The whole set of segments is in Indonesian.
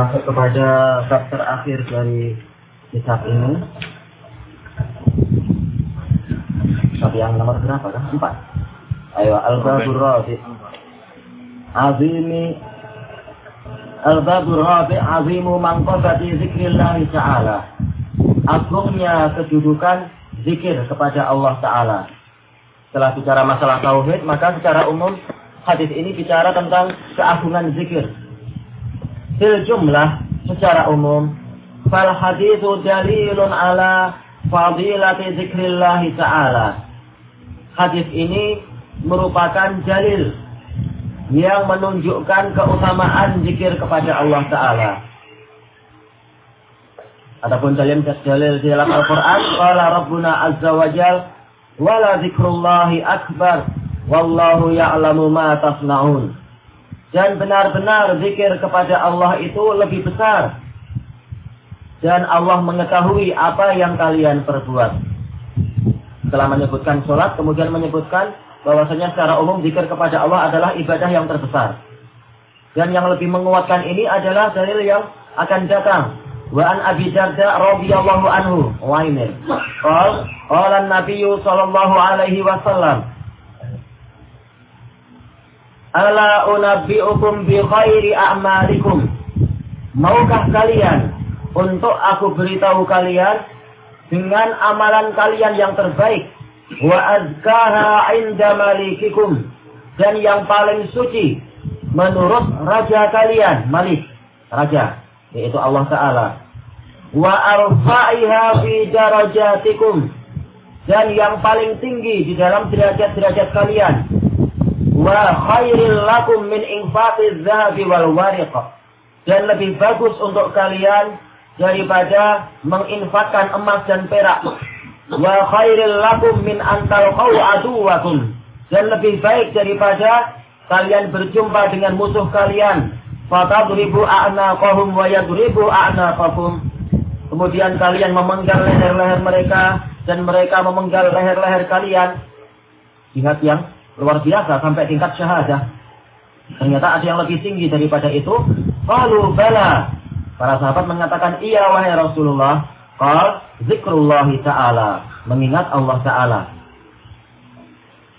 Masuk kepada bab terakhir dari kitab ini. Bab yang nomor berapa kan? Empat. Ayo, Al-Babur Rabi. Azimi Al-Babur Rabi azimu mangkosati zikrillah ta'ala. Agungnya kedudukan zikir kepada Allah Ta'ala. Setelah bicara masalah tauhid, maka secara umum hadis ini bicara tentang keagungan zikir. Fil jumlah secara umum, fal hadithu dalilun ala fadilati zikrillah ta'ala. Hadis ini merupakan dalil yang menunjukkan keutamaan zikir kepada Allah Ta'ala. Adapun dalil dalil di dalam Al-Quran, Qala Rabbuna Azza wa Jal, Wala zikrullahi akbar, Wallahu ya'lamu ma tasna'un. Dan benar-benar zikir kepada Allah itu lebih besar. Dan Allah mengetahui apa yang kalian perbuat. Setelah menyebutkan sholat, kemudian menyebutkan bahwasanya secara umum zikir kepada Allah adalah ibadah yang terbesar. Dan yang lebih menguatkan ini adalah dalil yang akan datang. Wa an Abi Darda radhiyallahu anhu wa ini. Qal qala an-nabiy sallallahu alaihi wasallam Ala unabbi'ukum bi khairi a'malikum. Maukah kalian untuk aku beritahu kalian dengan amalan kalian yang terbaik? Wa azkaha inda malikikum. Dan yang paling suci menurut raja kalian malik raja yaitu Allah taala. Wa arfa'iha fi darajatikum. Dan yang paling tinggi di dalam derajat-derajat kalian wa khairil lakum min infaqiz zahabi wal wariq dan lebih bagus untuk kalian daripada menginfakkan emas dan perak. Wa khairil lakum min antal aduwakum dan lebih baik daripada kalian berjumpa dengan musuh kalian. Fatadribu a'naqahum wa yadribu a'naqakum kemudian kalian memenggal leher-leher mereka dan mereka memenggal leher-leher kalian. Jihad yang luar biasa sampai tingkat syahadah ternyata ada yang lebih tinggi daripada itu qalu bala para sahabat mengatakan iya wahai Rasulullah Qal zikrullahi ta'ala. Mengingat Allah ta'ala.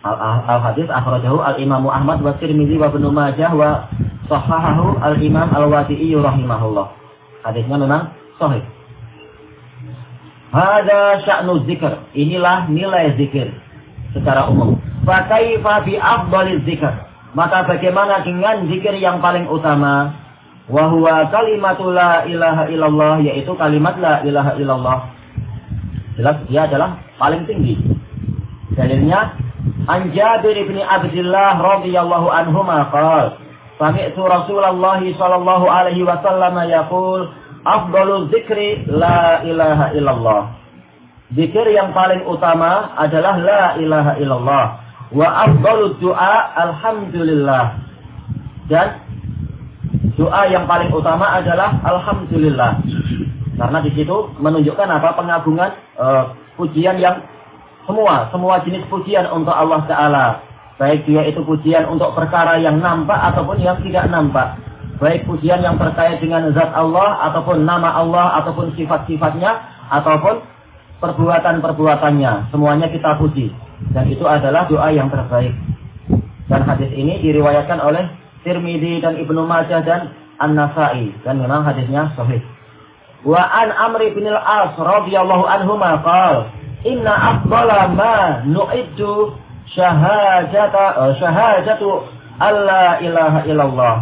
Al-hadis akhrajahu al-imamu Ahmad wa Tirmidzi wa Ibnu Majah wa sahahahu al-imam al-Wadi'i rahimahullah. Hadisnya memang sahih. Hada sya'nu zikr. Inilah nilai zikir secara umum. Fakaifa bi afdaliz zikr. Maka bagaimana dengan zikir yang paling utama? Wahwa kalimatul la ilaha illallah yaitu kalimat la ilaha illallah. Jelas dia adalah paling tinggi. Dalilnya An Jabir bin Abdullah radhiyallahu anhu maqal Sami'tu Rasulullah sallallahu alaihi wasallam yaqul afdalu dzikri la ilaha illallah. Zikir yang paling utama adalah la ilaha illallah wa afdalu du'a alhamdulillah. Dan doa yang paling utama adalah alhamdulillah. Karena di situ menunjukkan apa pengagungan e, pujian yang semua semua jenis pujian untuk Allah taala. Baik dia itu pujian untuk perkara yang nampak ataupun yang tidak nampak. Baik pujian yang terkait dengan zat Allah ataupun nama Allah ataupun sifat-sifatnya ataupun perbuatan-perbuatannya. Semuanya kita puji. Dan itu adalah doa yang terbaik. Dan hadis ini diriwayatkan oleh Tirmidzi dan Ibnu Majah dan An-Nasai dan memang hadisnya sahih. Wa an Amr bin al-As radhiyallahu anhu qala inna afdala ma nu'iddu syahadata uh, syahadatu alla ilaha illallah.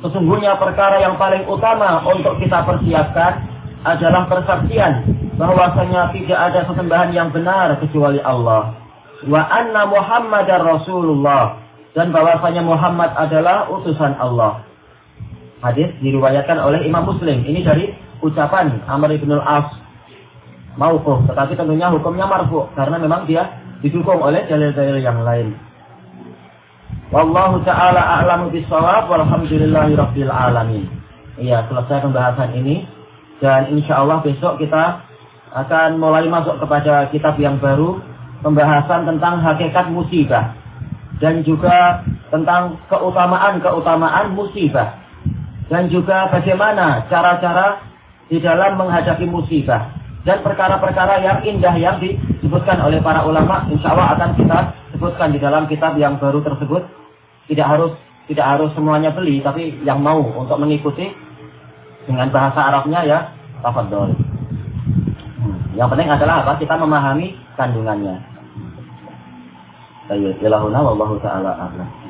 Sesungguhnya perkara yang paling utama untuk kita persiapkan adalah persaksian bahwasanya tidak ada sesembahan yang benar kecuali Allah. Wa anna Muhammadar Rasulullah dan bahwasanya Muhammad adalah utusan Allah. Hadis diriwayatkan oleh Imam Muslim. Ini dari ucapan Amr bin al-As mauquf, tetapi tentunya hukumnya marfu karena memang dia didukung oleh dalil-dalil yang lain. Wallahu taala a'lamu bissawab walhamdulillahi alamin. Iya, selesai pembahasan ini dan insya Allah besok kita akan mulai masuk kepada kitab yang baru pembahasan tentang hakikat musibah dan juga tentang keutamaan-keutamaan musibah. dan juga bagaimana cara-cara di dalam menghadapi musibah dan perkara-perkara yang indah yang disebutkan oleh para ulama insya Allah akan kita sebutkan di dalam kitab yang baru tersebut tidak harus tidak harus semuanya beli tapi yang mau untuk mengikuti dengan bahasa Arabnya ya tafadhol. Hmm. Yang penting adalah apa? Kita memahami kandungannya. Baik, ilahuna wallahu taala a'lam.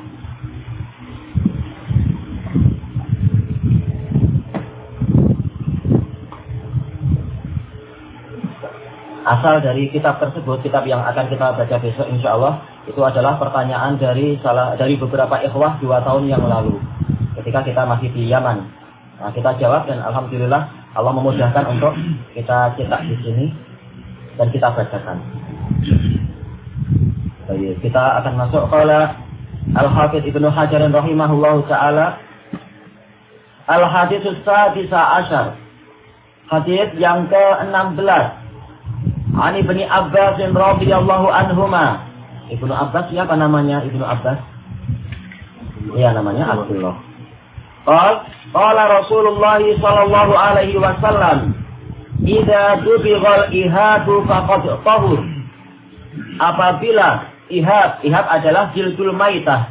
asal dari kitab tersebut, kitab yang akan kita baca besok insya Allah, itu adalah pertanyaan dari salah dari beberapa ikhwah dua tahun yang lalu, ketika kita masih di Yaman. Nah, kita jawab dan alhamdulillah Allah memudahkan untuk kita cetak di sini dan kita bacakan. Baik, kita akan masuk kala Al-Hafidh Ibnu Hajar rahimahullahu taala Al-Hadits Sadisa Ashar Hadis yang ke-16 Ani bin Abbas radhiyallahu anhuma. Ibnu Abbas siapa namanya Ibnu Abbas? Iya namanya Abdullah. Qal Rasulullah sallallahu alaihi wasallam, "Idza dubighal ihadu faqad tahur." Apabila ihab, ihab adalah jildul maitah.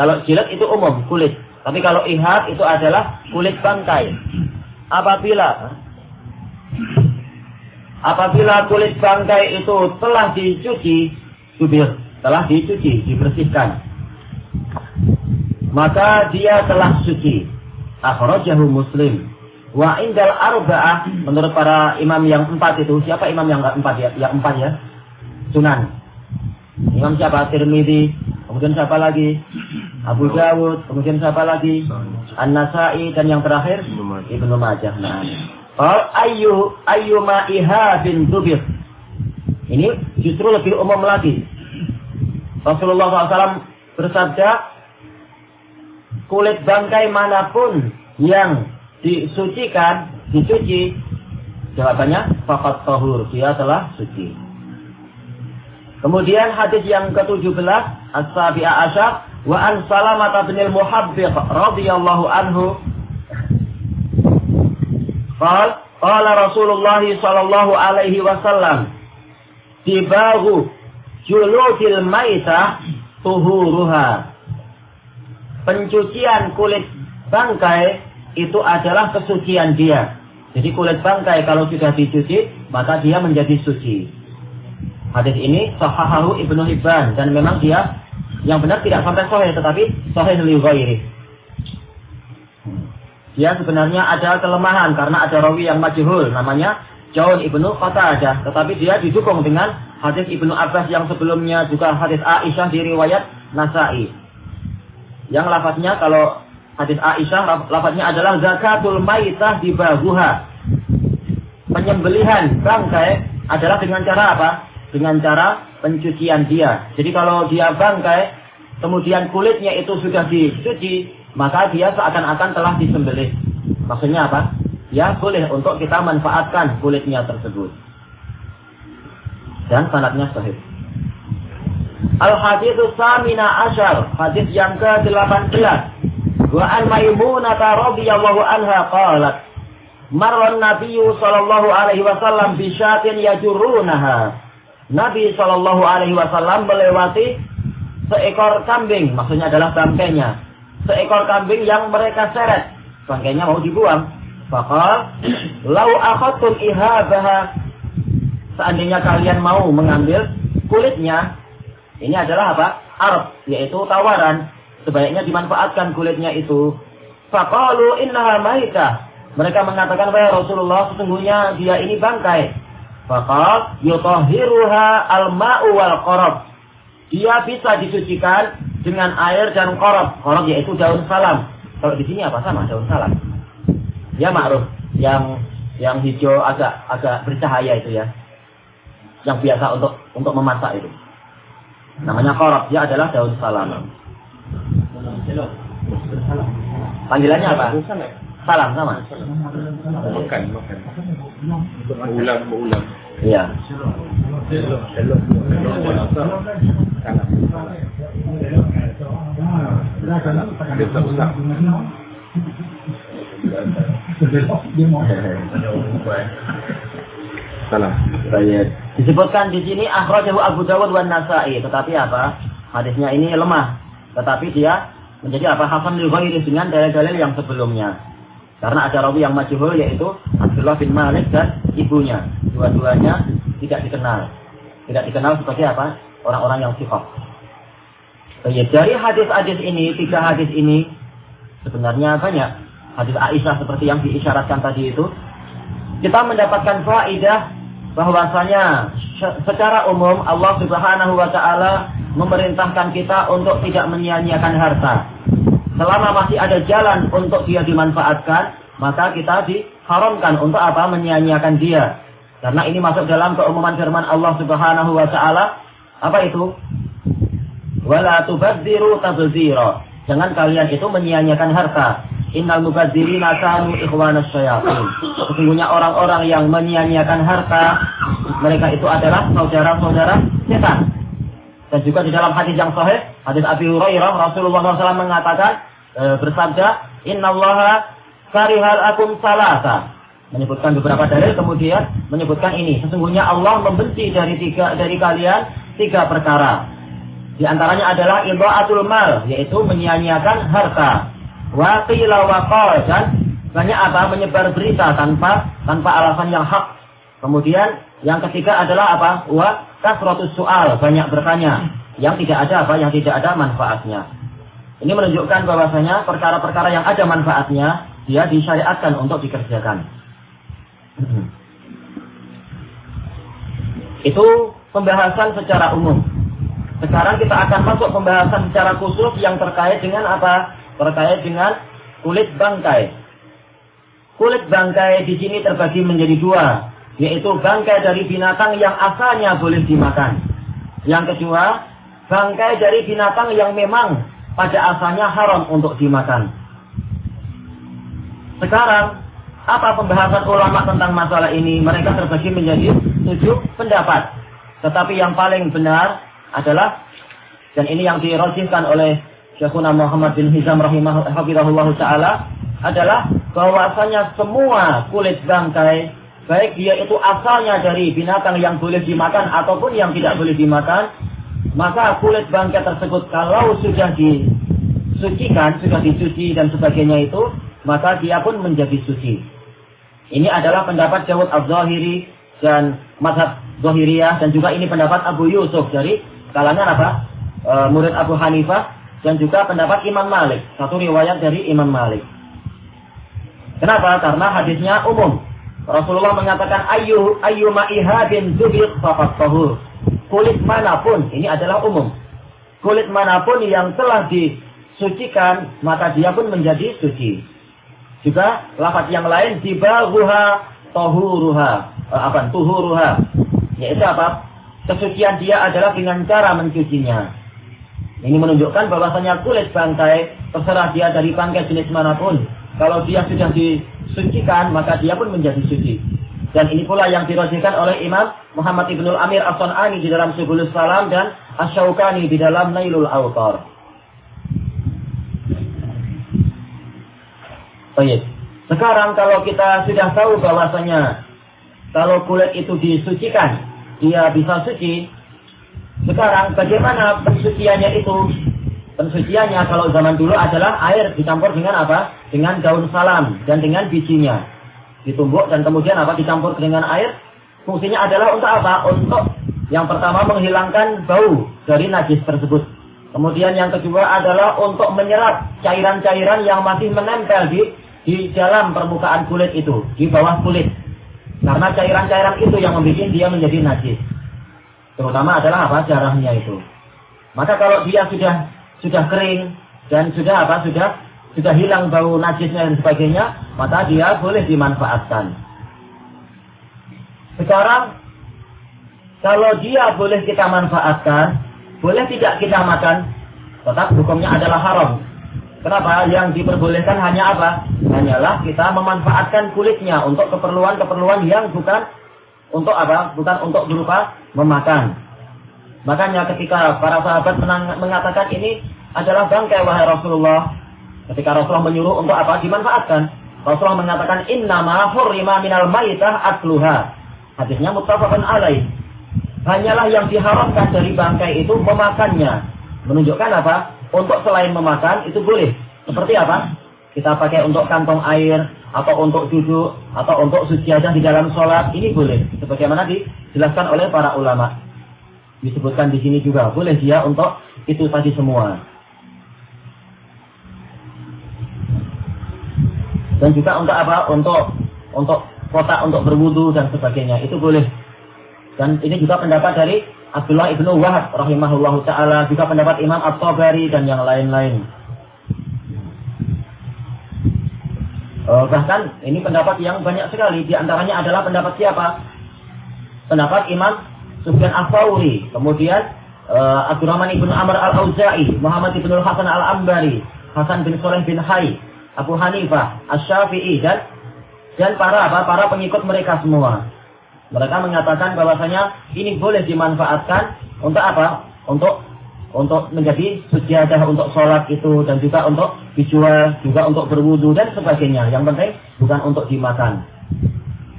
Kalau jilid itu umum, kulit. Tapi kalau ihab itu adalah kulit bangkai. Apabila Apabila kulit bangkai itu telah dicuci, subir, telah dicuci, dibersihkan, maka dia telah suci. Akhrajahu Muslim. Wa indal arba'ah menurut para imam yang empat itu siapa imam yang empat ya? Yang empat ya? Sunan. Imam siapa? Tirmidzi. Kemudian siapa lagi? Abu Dawud. Kemudian siapa lagi? An-Nasai dan yang terakhir Ibnu Majah. Nah. Qal ayu ayyuma bin dubir. Ini justru lebih umum lagi. Rasulullah SAW bersabda, kulit bangkai mana pun yang disucikan, dicuci, jawabannya fakat tahur, dia telah suci. Kemudian hadis yang ke-17, As-Sabi'a Asyar, wa an Salamah bin al-Muhabbiq radhiyallahu anhu Qal qala Rasulullah sallallahu alaihi wasallam tibahu juludil maita tuhuruha. Pencucian kulit bangkai itu adalah kesucian dia. Jadi kulit bangkai kalau sudah dicuci, maka dia menjadi suci. Hadis ini sahahahu Ibnu Hibban dan memang dia yang benar tidak sampai sahih tetapi sahih li ghairi. Dia sebenarnya ada kelemahan karena ada rawi yang majhul namanya Jaun ibnu Qatadah. Tetapi dia didukung dengan hadis ibnu Abbas yang sebelumnya juga hadis Aisyah di riwayat Nasai. Yang lafadznya kalau hadis Aisyah lafadznya adalah zakatul maitah di bahuha. Penyembelihan bangkai adalah dengan cara apa? Dengan cara pencucian dia. Jadi kalau dia bangkai, kemudian kulitnya itu sudah dicuci, maka dia seakan-akan telah disembelih. Maksudnya apa? Ya boleh untuk kita manfaatkan kulitnya tersebut. Dan sanatnya sahih. Al-hadithu samina asyar. Hadis yang ke-18. Wa an maimunata radhiyallahu anha qalat. Marwan Nabiyyu sallallahu alaihi wasallam bisyatin yajurunaha. Nabi sallallahu alaihi wasallam melewati seekor kambing, maksudnya adalah bangkainya seekor kambing yang mereka seret. Bangkainya mau dibuang. Fakal, lau akhatum ihabaha. Seandainya kalian mau mengambil kulitnya, ini adalah apa? Arab, yaitu tawaran. Sebaiknya dimanfaatkan kulitnya itu. Fakalu innaha maitah. Mereka mengatakan, wahai Rasulullah, sesungguhnya dia ini bangkai. Fakal yutahiruha al-ma'u wal qarab. Dia bisa disucikan dengan air dan korok. Korok yaitu daun salam. Kalau di sini apa sama daun salam? Ya ma'ruf. Yang yang hijau agak agak bercahaya itu ya. Yang biasa untuk untuk memasak itu. Namanya korok. Dia adalah daun salam. Panggilannya apa? Salam sama. Makan, makan. Ulang, ulang. Iya. Salah. Disebutkan di sini akhrajahu Abu Dawud wan Nasa'i, tetapi apa? Hadisnya ini lemah. Tetapi dia menjadi apa? Hasan lil ghairi dengan dalil-dalil yang sebelumnya. Karena ada rawi yang majhul yaitu Abdullah bin Malik dan ibunya. Dua-duanya tidak dikenal. Tidak dikenal sebagai apa? Orang-orang yang sifat. Dari hadis-hadis ini, tiga hadis ini sebenarnya banyak. Hadis Aisyah seperti yang diisyaratkan tadi itu. Kita mendapatkan faidah bahwasanya secara umum Allah Subhanahu wa taala memerintahkan kita untuk tidak menyia-nyiakan harta. Selama masih ada jalan untuk dia dimanfaatkan, maka kita diharamkan untuk apa? Menyia-nyiakan dia. Karena ini masuk dalam keumuman firman Allah Subhanahu wa taala. Apa itu? Wala tubadziru tabdzira. Jangan kalian itu menyia-nyiakan harta. Innal mubadzirina kanu ikhwanas syayatin. Sesungguhnya orang-orang yang menyia-nyiakan harta, mereka itu adalah saudara-saudara setan. Dan juga di dalam hadis yang sahih, hadis Abi Hurairah, Rasulullah SAW mengatakan, e, bersabda, Innallaha karihal akum salasa. Menyebutkan beberapa dalil, kemudian menyebutkan ini. Sesungguhnya Allah membenci dari tiga dari kalian tiga perkara. Di antaranya adalah ibaatul mal, yaitu menyia-nyiakan harta wa qila wa dan banyak apa menyebar berita tanpa tanpa alasan yang hak. Kemudian yang ketiga adalah apa? Wa kasratus soal, banyak bertanya yang tidak ada apa? Yang tidak ada manfaatnya. Ini menunjukkan bahwasanya perkara-perkara yang ada manfaatnya dia disyariatkan untuk dikerjakan. Itu pembahasan secara umum. Sekarang kita akan masuk pembahasan secara khusus yang terkait dengan apa? Terkait dengan kulit bangkai. Kulit bangkai di sini terbagi menjadi dua, yaitu bangkai dari binatang yang asalnya boleh dimakan. Yang kedua, bangkai dari binatang yang memang pada asalnya haram untuk dimakan. Sekarang, apa pembahasan ulama tentang masalah ini? Mereka terbagi menjadi tujuh pendapat. Tetapi yang paling benar adalah, dan ini yang dirojihkan oleh Syekhuna Muhammad bin Hizam rahimahullah ta'ala adalah bahwasanya semua kulit bangkai baik dia itu asalnya dari binatang yang boleh dimakan ataupun yang tidak boleh dimakan maka kulit bangkai tersebut kalau sudah disucikan sudah dicuci dan sebagainya itu maka dia pun menjadi suci ini adalah pendapat Jawad Al-Zahiri dan Mazhab Zahiriyah dan juga ini pendapat Abu Yusuf dari kalangan apa? E, murid Abu Hanifah dan juga pendapat Imam Malik. Satu riwayat dari Imam Malik. Kenapa? Karena hadisnya umum. Rasulullah mengatakan ayu ayu ma'ihadin zubir faqat tahur. Kulit mana pun, ini adalah umum. Kulit mana pun yang telah disucikan, maka dia pun menjadi suci. Juga lafaz yang lain dibaguha tohuruha. Eh, apa? Tuhuruha. Yaitu apa? Kesucian dia adalah dengan cara mencucinya. Ini menunjukkan bahwasanya kulit bangkai terserah dia dari bangkai jenis mana pun. Kalau dia sudah disucikan, maka dia pun menjadi suci. Dan ini pula yang dirosikan oleh Imam Muhammad Ibnul Amir As-Sun'ani di dalam Subulus Salam dan Asyaukani di dalam Nailul Autor. Baik. Sekarang kalau kita sudah tahu bahwasanya kalau kulit itu disucikan, dia bisa suci, sekarang bagaimana pensuciannya itu? Pensuciannya kalau zaman dulu adalah air dicampur dengan apa? Dengan daun salam dan dengan bijinya. Ditumbuk dan kemudian apa? Dicampur dengan air. Fungsinya adalah untuk apa? Untuk yang pertama menghilangkan bau dari najis tersebut. Kemudian yang kedua adalah untuk menyerap cairan-cairan yang masih menempel di di dalam permukaan kulit itu, di bawah kulit. Karena cairan-cairan itu yang membuat dia menjadi najis. Terutama adalah apa darahnya itu. Maka kalau dia sudah sudah kering dan sudah apa sudah sudah hilang bau najisnya dan sebagainya, maka dia boleh dimanfaatkan. Sekarang kalau dia boleh kita manfaatkan, boleh tidak kita makan, tetap hukumnya adalah haram. Kenapa? Yang diperbolehkan hanya apa? Hanyalah kita memanfaatkan kulitnya untuk keperluan-keperluan yang bukan untuk apa? Bukan untuk berupa memakan. Makanya ketika para sahabat mengatakan ini adalah bangkai wahai Rasulullah. Ketika Rasulullah menyuruh untuk apa? Dimanfaatkan. Rasulullah mengatakan innama hurrima minal maitah akluha. Hadisnya muttafaqun alaih. Hanyalah yang diharamkan dari bangkai itu memakannya. Menunjukkan apa? Untuk selain memakan itu boleh. Seperti apa? Kita pakai untuk kantong air atau untuk duduk atau untuk sujadah di dalam sholat ini boleh. Sebagaimana dijelaskan oleh para ulama. Disebutkan di sini juga boleh dia untuk itu tadi semua. Dan juga untuk apa? Untuk untuk kotak untuk berwudu dan sebagainya. Itu boleh. Dan ini juga pendapat dari Abdullah ibnu Wahab rahimahullahu taala, juga pendapat Imam At-Tabari dan yang lain-lain. Uh, bahkan ini pendapat yang banyak sekali. Di antaranya adalah pendapat siapa? Pendapat Imam Sufyan Al-Fawri. Kemudian uh, Abdurrahman ibnu Amr Al-Auza'i, Muhammad ibnu Hasan Al-Ambari, Hasan bin Soleh bin Hai, Abu Hanifah, Asy-Syafi'i dan dan para apa? Para pengikut mereka semua. Mereka mengatakan bahwasanya ini boleh dimanfaatkan untuk apa? Untuk untuk menjadi sujadah untuk sholat itu dan juga untuk dijual, juga untuk berwudu dan sebagainya. Yang penting bukan untuk dimakan.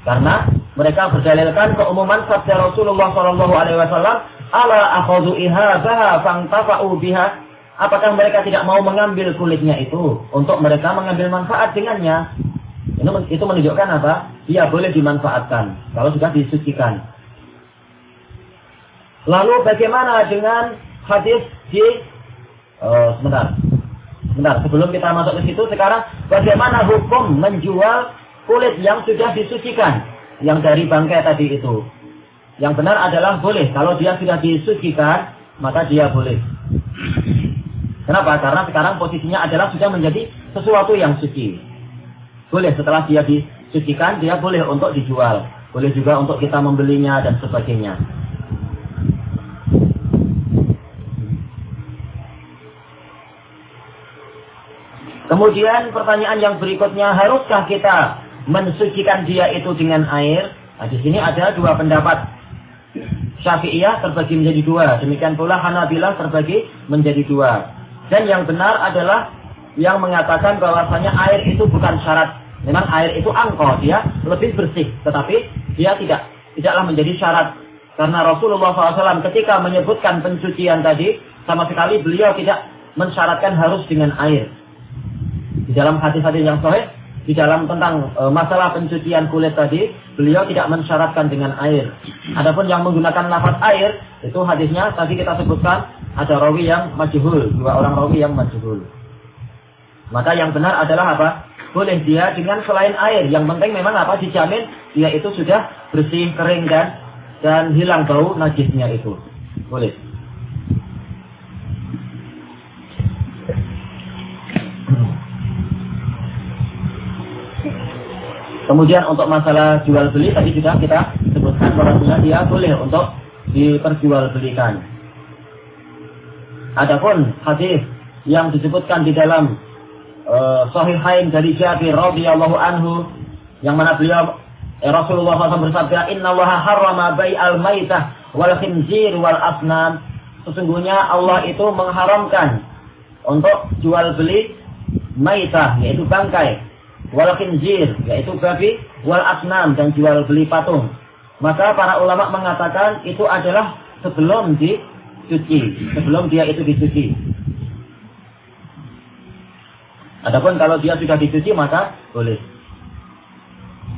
Karena mereka berdalilkan keumuman sabda Rasulullah Shallallahu Alaihi Wasallam, "Ala akhadu ihabaha fangtafa'u biha Apakah mereka tidak mau mengambil kulitnya itu untuk mereka mengambil manfaat dengannya? Itu, itu menunjukkan apa? Dia boleh dimanfaatkan kalau sudah disucikan. Lalu bagaimana dengan hadis di uh, sebentar. Sebentar, sebelum kita masuk ke situ sekarang bagaimana hukum menjual kulit yang sudah disucikan yang dari bangkai tadi itu? Yang benar adalah boleh. Kalau dia sudah disucikan, maka dia boleh. Kenapa? Karena sekarang posisinya adalah sudah menjadi sesuatu yang suci. Boleh setelah dia disucikan, dia boleh untuk dijual. Boleh juga untuk kita membelinya dan sebagainya. Kemudian pertanyaan yang berikutnya, haruskah kita mensucikan dia itu dengan air? Nah, di sini ada dua pendapat. Syafi'iyah terbagi menjadi dua. Demikian pula Hanabilah terbagi menjadi dua. Dan yang benar adalah yang mengatakan bahwasanya air itu bukan syarat. Memang air itu angkor, dia lebih bersih. Tetapi dia tidak tidaklah menjadi syarat. Karena Rasulullah SAW ketika menyebutkan pencucian tadi, sama sekali beliau tidak mensyaratkan harus dengan air. Di dalam hadis-hadis yang sahih, di dalam tentang e, masalah pencucian kulit tadi, beliau tidak mensyaratkan dengan air. Adapun yang menggunakan nafas air, itu hadisnya tadi kita sebutkan ada rawi yang majhul, dua orang rawi yang majhul. Maka yang benar adalah apa? Boleh dia dengan selain air. Yang penting memang apa? Dijamin dia itu sudah bersih, kering dan dan hilang bau najisnya itu. Boleh. Kemudian untuk masalah jual beli tadi juga kita sebutkan bahwa dia boleh untuk diperjualbelikan. Adapun hadis yang disebutkan di dalam uh, Sahihain dari Jabir radhiyallahu anhu yang mana beliau eh, Rasulullah SAW bersabda Inna Allah harrama al maitah wal khinzir wal asnam sesungguhnya Allah itu mengharamkan untuk jual beli maitah yaitu bangkai wal khinzir yaitu babi wal asnam dan jual beli patung maka para ulama mengatakan itu adalah sebelum di cuci sebelum dia itu dicuci. Adapun kalau dia sudah dicuci maka boleh.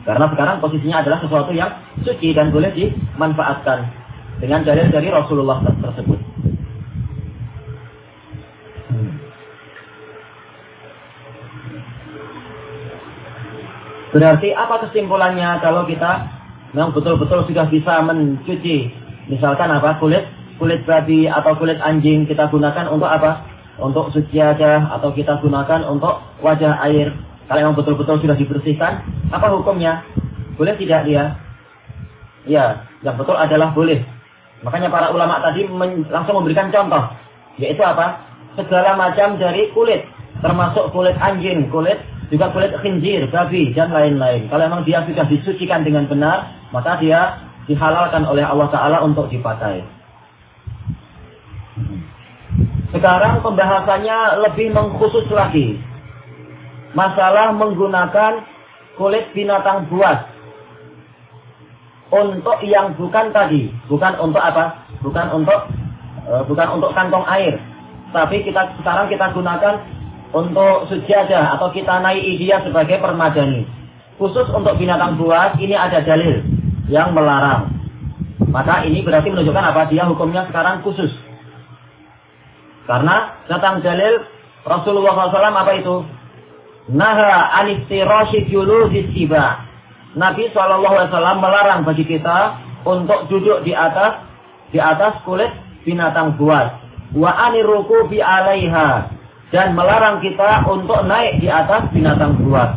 Karena sekarang posisinya adalah sesuatu yang suci dan boleh dimanfaatkan dengan dalil dari Rasulullah tersebut. Berarti apa kesimpulannya kalau kita memang betul-betul sudah bisa mencuci misalkan apa kulit kulit babi atau kulit anjing kita gunakan untuk apa? Untuk suciadah atau kita gunakan untuk wajah air. Kalau memang betul-betul sudah dibersihkan, apa hukumnya? Boleh tidak dia? Ya, yang betul adalah boleh. Makanya para ulama tadi langsung memberikan contoh, yaitu apa? Segala macam dari kulit, termasuk kulit anjing, kulit juga kulit khinzir, babi dan lain-lain. Kalau memang dia sudah disucikan dengan benar, maka dia dihalalkan oleh Allah Taala untuk dipakai. Sekarang pembahasannya lebih mengkhusus lagi. masalah menggunakan kulit binatang buas untuk yang bukan tadi, bukan untuk apa? Bukan untuk uh, bukan untuk kantong air. Tapi kita sekarang kita gunakan untuk sujadah atau kita naik dia sebagai permadani. Khusus untuk binatang buas ini ada dalil yang melarang. Maka ini berarti menunjukkan apa? Dia hukumnya sekarang khusus. Karena datang dalil Rasulullah SAW apa itu? Naha anistirashi juludis tiba. Nabi SAW melarang bagi kita untuk duduk di atas di atas kulit binatang buas. Wa aniruku bi alaiha dan melarang kita untuk naik di atas binatang buas.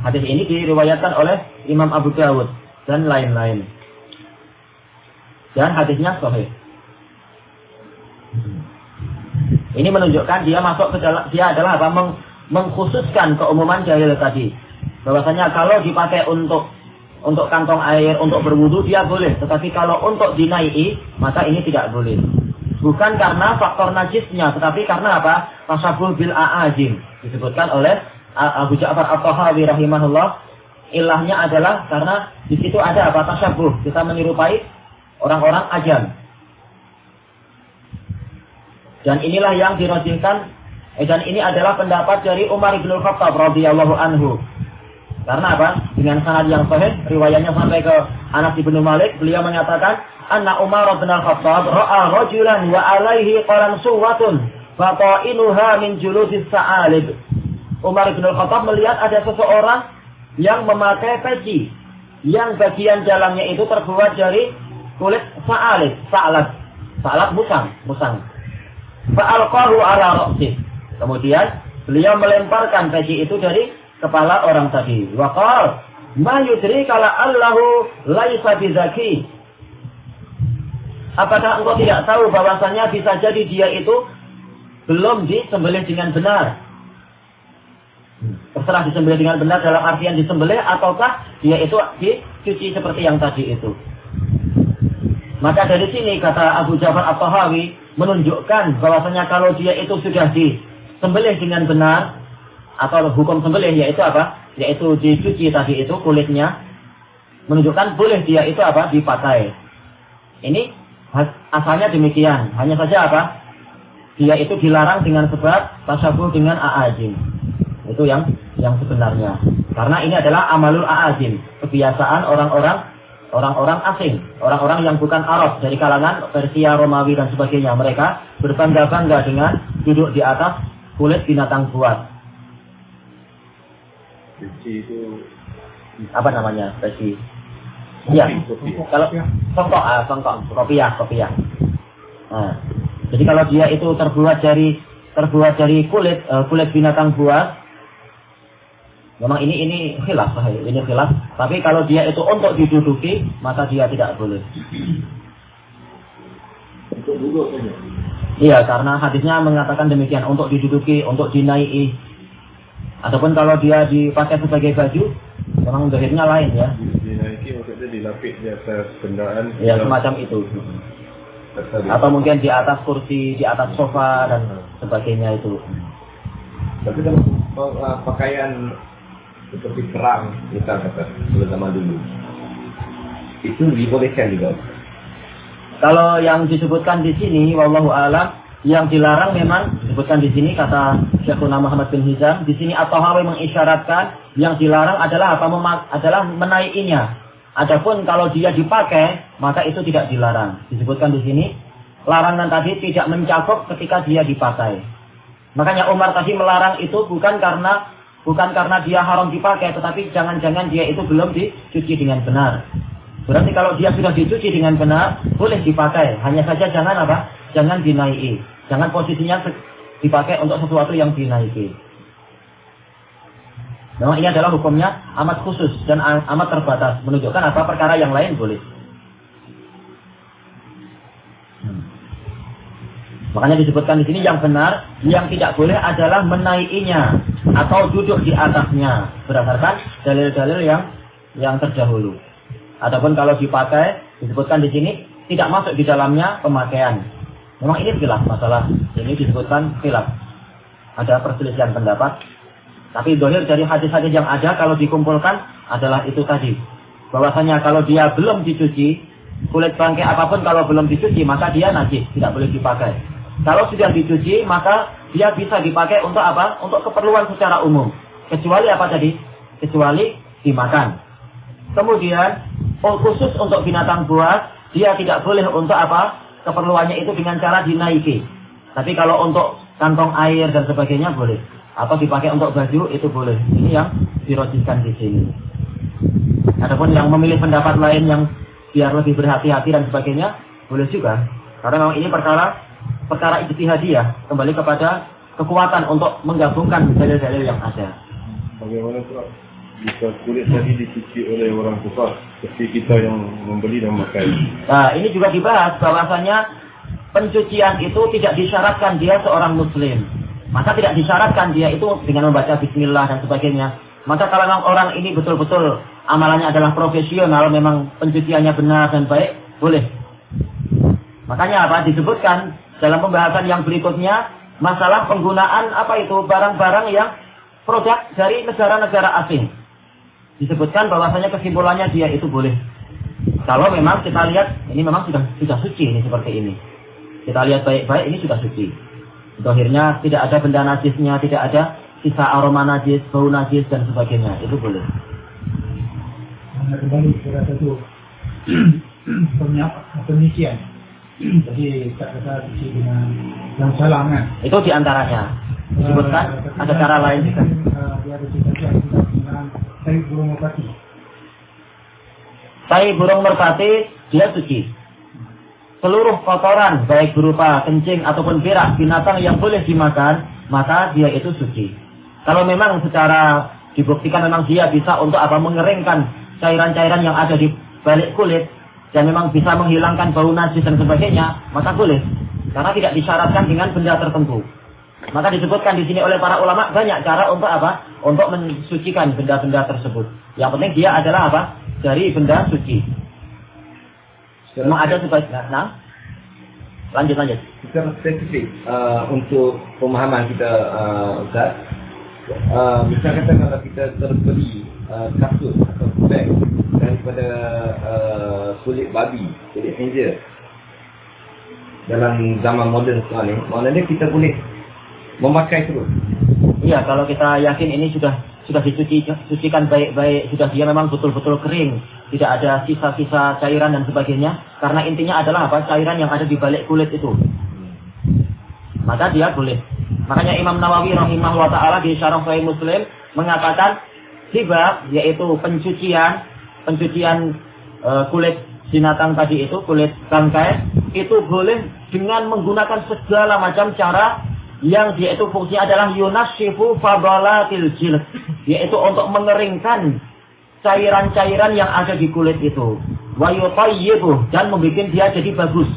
Hadis ini diriwayatkan oleh Imam Abu Dawud dan lain-lain. Dan hadisnya sahih. Ini menunjukkan dia masuk ke dalam dia adalah apa? Meng, mengkhususkan keumuman dalil tadi bahwasanya kalau dipakai untuk untuk kantong air, untuk berwudu dia boleh. Tetapi kalau untuk dinaiki, maka ini tidak boleh. Bukan karena faktor najisnya, tetapi karena apa? Tasabul bil a'ajim. Disebutkan oleh Abu Ja'far At-Tahawi rahimahullah. Ilahnya adalah karena di situ ada apa? Tasabuh. Kita menyerupai orang-orang ajam. Dan inilah yang dirajinkan Eh, dan ini adalah pendapat dari Umar bin Khattab radhiyallahu anhu. Karena apa? Dengan sanad yang sahih, riwayatnya sampai ke Anas bin Malik, beliau menyatakan, "Anna Umar bin Khattab ra'a rajulan wa alaihi qalan suwatun, fata'inuha min juludis sa'alib." Umar bin Khattab melihat ada seseorang yang memakai peci yang bagian dalamnya itu terbuat dari kulit sa'alib, sa'alat, sa'alat musang, musang. Fa'alqahu ala ra'sih. Kemudian beliau melemparkan peci itu dari kepala orang tadi. Waqal, "Ma yudri kala Allahu laisa bizaki." Apakah engkau tidak tahu bahwasanya bisa jadi dia itu belum disembelih dengan benar? Terserah disembelih dengan benar dalam artian disembelih ataukah dia itu dicuci seperti yang tadi itu. Maka dari sini kata Abu Ja'far At-Tahawi menunjukkan bahwasanya kalau dia itu sudah di sembelih dengan benar atau hukum sembelih yaitu apa? Yaitu dicuci tadi itu kulitnya menunjukkan boleh dia itu apa? dipakai. Ini asalnya demikian. Hanya saja apa? Dia itu dilarang dengan sebab tasabuh dengan aajim. Itu yang yang sebenarnya. Karena ini adalah amalul aajim, kebiasaan orang-orang orang-orang asing, orang-orang yang bukan Arab dari kalangan Persia, Romawi dan sebagainya. Mereka berbangga-bangga dengan duduk di atas kulit binatang buas. Itu apa namanya? Iya. Kalau songkok, ah, songkok, kopiah, kopiah. Nah, jadi kalau dia itu terbuat dari terbuat dari kulit uh, kulit binatang buas, memang ini ini khilaf, ini khilaf. Tapi kalau dia itu untuk diduduki, maka dia tidak boleh. Untuk duduk Iya, karena hadisnya mengatakan demikian untuk diduduki, untuk dinaiki. Ataupun kalau dia dipakai sebagai baju, memang zahirnya lain ya. Dilapis di atas kendaraan. Ya, semacam itu. Atau mungkin di atas kursi, di atas sofa dan sebagainya itu. Tapi kan uh, pakaian seperti perang kita kata zaman dulu itu dibolehkan juga kalau yang disebutkan di sini, wallahu alam, yang dilarang memang disebutkan di sini kata Syekhuna Muhammad bin Hizam, di sini At-Tahawi mengisyaratkan yang dilarang adalah apa? Adalah menaikinya. Adapun kalau dia dipakai, maka itu tidak dilarang. Disebutkan di sini, larangan tadi tidak mencakup ketika dia dipakai. Makanya Umar tadi melarang itu bukan karena bukan karena dia haram dipakai, tetapi jangan-jangan dia itu belum dicuci dengan benar. Berarti kalau dia sudah dicuci dengan benar, boleh dipakai. Hanya saja jangan apa? Jangan dinaiki. Jangan posisinya dipakai untuk sesuatu yang dinaiki. Memang ini adalah hukumnya amat khusus dan amat terbatas. Menunjukkan apa perkara yang lain boleh. Hmm. Makanya disebutkan di sini yang benar, yang tidak boleh adalah menaikinya atau duduk di atasnya berdasarkan dalil-dalil yang yang terdahulu. Adapun kalau dipakai disebutkan di sini tidak masuk di dalamnya pemakaian. Memang ini khilaf masalah ini disebutkan khilaf. Ada perselisihan pendapat. Tapi dohir dari hadis-hadis yang ada kalau dikumpulkan adalah itu tadi. Bahwasanya kalau dia belum dicuci, kulit bangkai apa pun kalau belum dicuci maka dia najis, tidak boleh dipakai. Kalau sudah dicuci maka dia bisa dipakai untuk apa? Untuk keperluan secara umum. Kecuali apa tadi? Kecuali dimakan. Kemudian oh, khusus untuk binatang buas dia tidak boleh untuk apa? Keperluannya itu dengan cara dinaiki. Tapi kalau untuk kantong air dan sebagainya boleh. Atau dipakai untuk baju itu boleh. Ini yang dirojiskan di sini. Adapun yang memilih pendapat lain yang biar lebih berhati-hati dan sebagainya boleh juga. Karena memang ini perkara perkara ijtihadiyah kembali kepada kekuatan untuk menggabungkan dalil-dalil yang ada. Bagaimana Pak? Jika kulit tadi dicuci oleh orang kufar, seperti kita yang membeli dan makan. Nah, ini juga dibahas bahwasanya pencucian itu tidak disyaratkan dia seorang muslim. Maka tidak disyaratkan dia itu dengan membaca bismillah dan sebagainya. Maka kalau memang orang ini betul-betul amalannya adalah profesional, memang pencuciannya benar dan baik, boleh. Makanya apa? Disebutkan dalam pembahasan yang berikutnya masalah penggunaan apa itu barang-barang yang produk dari negara-negara asing. Disebutkan bahwasanya kesimpulannya dia itu boleh. Kalau memang kita lihat ini memang sudah sudah suci ini seperti ini. Kita lihat baik-baik ini sudah suci. Akhirnya tidak ada benda najisnya, tidak ada sisa aroma najis, bau najis dan sebagainya. Itu boleh. Kembali kepada satu penyisian jadi tak kata cuci dengan yang salam kan? Itu di antaranya. Disebutkan uh, ada cara lain juga. Ada burung merpati. Tai burung merpati dia suci. Seluruh kotoran baik berupa kencing ataupun berak binatang yang boleh dimakan maka dia itu suci. Kalau memang secara dibuktikan memang dia bisa untuk apa mengeringkan cairan-cairan yang ada di balik kulit dan memang bisa menghilangkan bau najis dan sebagainya, maka boleh. Karena tidak disyaratkan dengan benda tertentu. Maka disebutkan di sini oleh para ulama banyak cara untuk apa? Untuk mensucikan benda-benda tersebut. Yang penting dia adalah apa? Dari benda suci. Memang ada sebagian. Nah, lanjut lanjut. Secara spesifik uh, untuk pemahaman kita uh, Ustaz, uh, misalnya kalau kita terbeli uh, kasut atau bag daripada uh, kulit babi, kulit khinzir dalam zaman moden sekarang ni, maknanya kita boleh memakai terus. Iya, kalau kita yakin ini sudah sudah dicuci cucikan baik-baik, sudah dia memang betul-betul kering, tidak ada sisa-sisa cairan dan sebagainya, karena intinya adalah apa? Cairan yang ada di balik kulit itu. Maka dia boleh. Makanya Imam Nawawi rahimahullah taala di Syarah Sahih Muslim mengatakan hibah yaitu pencucian pencucian e, kulit binatang tadi itu, kulit bangkai, itu boleh dengan menggunakan segala macam cara yang dia itu fungsinya adalah yunashifu fadalatil jilid, yaitu untuk mengeringkan cairan-cairan yang ada di kulit itu. Wa yutayyibu dan membuat dia jadi bagus.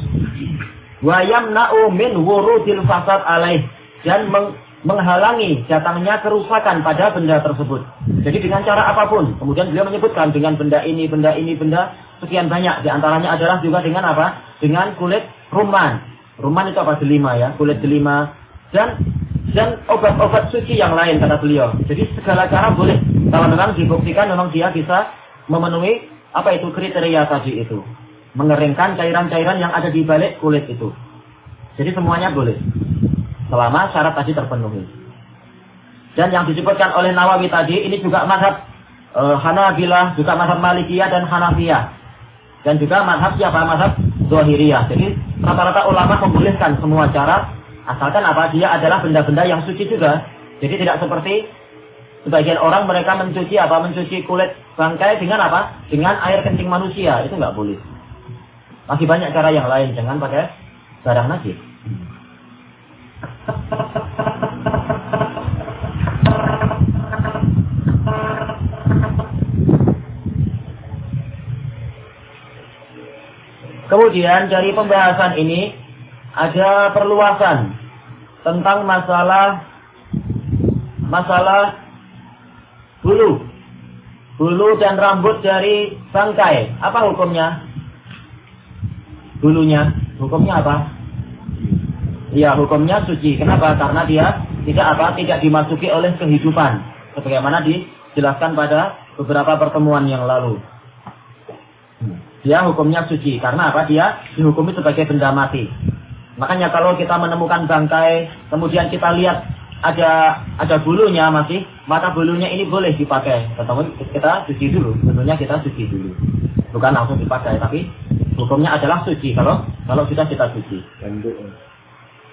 Wa yamna'u min wurudil fasad alaih dan meng menghalangi datangnya kerusakan pada benda tersebut. Jadi dengan cara apa pun. Kemudian beliau menyebutkan dengan benda ini, benda ini, benda sekian banyak. Di antaranya adalah juga dengan apa? Dengan kulit ruman. Ruman itu apa? Delima ya. Kulit delima. Dan dan obat-obat suci yang lain kata beliau. Jadi segala cara boleh. Kalau memang dibuktikan memang dia bisa memenuhi apa itu kriteria tadi itu. Mengeringkan cairan-cairan yang ada di balik kulit itu. Jadi semuanya boleh selama syarat tadi terpenuhi. Dan yang disebutkan oleh Nawawi tadi ini juga madhab e, Hanabilah, juga madhab Malikiyah dan Hanafiyah. Dan juga madhab siapa? Madhab Zohiriyah. Jadi rata-rata ulama membolehkan semua cara asalkan apa dia adalah benda-benda yang suci juga. Jadi tidak seperti sebagian orang mereka mencuci apa? Mencuci kulit bangkai dengan apa? Dengan air kencing manusia. Itu nggak boleh. Masih banyak cara yang lain. Jangan pakai barang najis. Kemudian dari pembahasan ini ada perluasan tentang masalah masalah bulu bulu dan rambut dari bangkai. Apa hukumnya? Bulunya, hukumnya apa? Ya hukumnya suci. Kenapa? Karena dia tidak apa? Tidak dimasuki oleh kehidupan. Sebagaimana dijelaskan pada beberapa pertemuan yang lalu. Dia hukumnya suci. Karena apa? Dia dihukumi sebagai benda mati. Makanya kalau kita menemukan bangkai, kemudian kita lihat ada ada bulunya masih, maka bulunya ini boleh dipakai. Tetapi kita suci dulu, bulunya kita suci dulu. Bukan langsung dipakai, tapi hukumnya adalah suci kalau kalau sudah kita suci. Tanduk.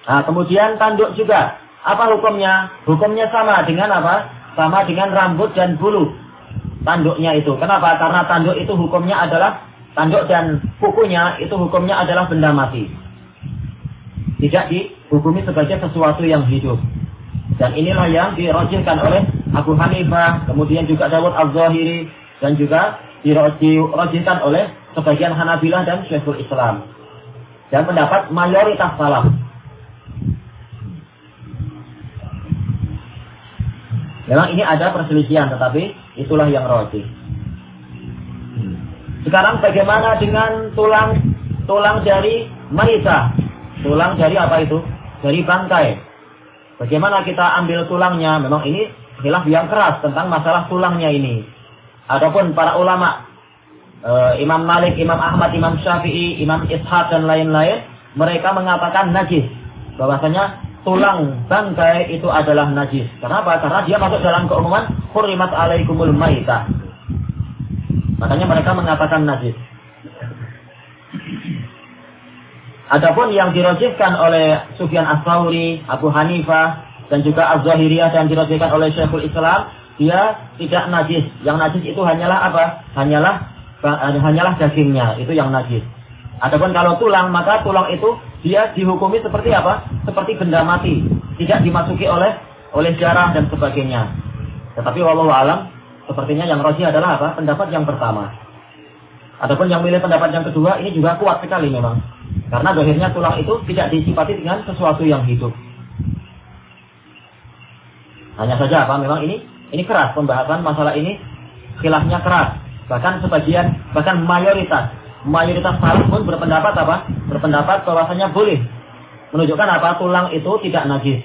Nah, kemudian tanduk juga. Apa hukumnya? Hukumnya sama dengan apa? Sama dengan rambut dan bulu tanduknya itu. Kenapa? Karena tanduk itu hukumnya adalah tanduk dan kukunya itu hukumnya adalah benda mati. Tidak dihukumi sebagai sesuatu yang hidup. Dan inilah yang dirojilkan oleh Abu Hanifah, kemudian juga Dawud Al-Zahiri, dan juga dirojilkan oleh sebagian Hanabilah dan Syekhul Islam. Dan pendapat mayoritas salaf. Memang ini ada perselisihan, tetapi itulah yang rojih. Sekarang bagaimana dengan tulang tulang dari maisa? Tulang dari apa itu? Dari bangkai. Bagaimana kita ambil tulangnya? Memang ini khilaf yang keras tentang masalah tulangnya ini. Adapun para ulama e, Imam Malik, Imam Ahmad, Imam Syafi'i, Imam Ishaq dan lain-lain, mereka mengatakan najis. Bahwasanya tulang bangkai itu adalah najis. Kenapa? Karena dia masuk dalam keumuman hurrimat alaikumul maitah. Makanya mereka mengatakan najis. Adapun yang dirojihkan oleh Sufyan As-Sauri, Abu Hanifah, dan juga Az-Zahiriyah dan dirojihkan oleh Syekhul Islam, dia tidak najis. Yang najis itu hanyalah apa? Hanyalah hanyalah dagingnya, itu yang najis. Adapun kalau tulang, maka tulang itu dia dihukumi seperti apa? Seperti benda mati, tidak dimasuki oleh oleh darah dan sebagainya. Tetapi wallahu alam, sepertinya yang roji adalah apa? Pendapat yang pertama. Adapun yang milih pendapat yang kedua ini juga kuat sekali memang. Karena akhirnya tulang itu tidak disifati dengan sesuatu yang hidup. Hanya saja apa? Memang ini ini keras pembahasan masalah ini khilafnya keras. Bahkan sebagian bahkan mayoritas mayoritas salaf pun berpendapat apa? Berpendapat bahwasanya boleh. Menunjukkan apa? Tulang itu tidak najis.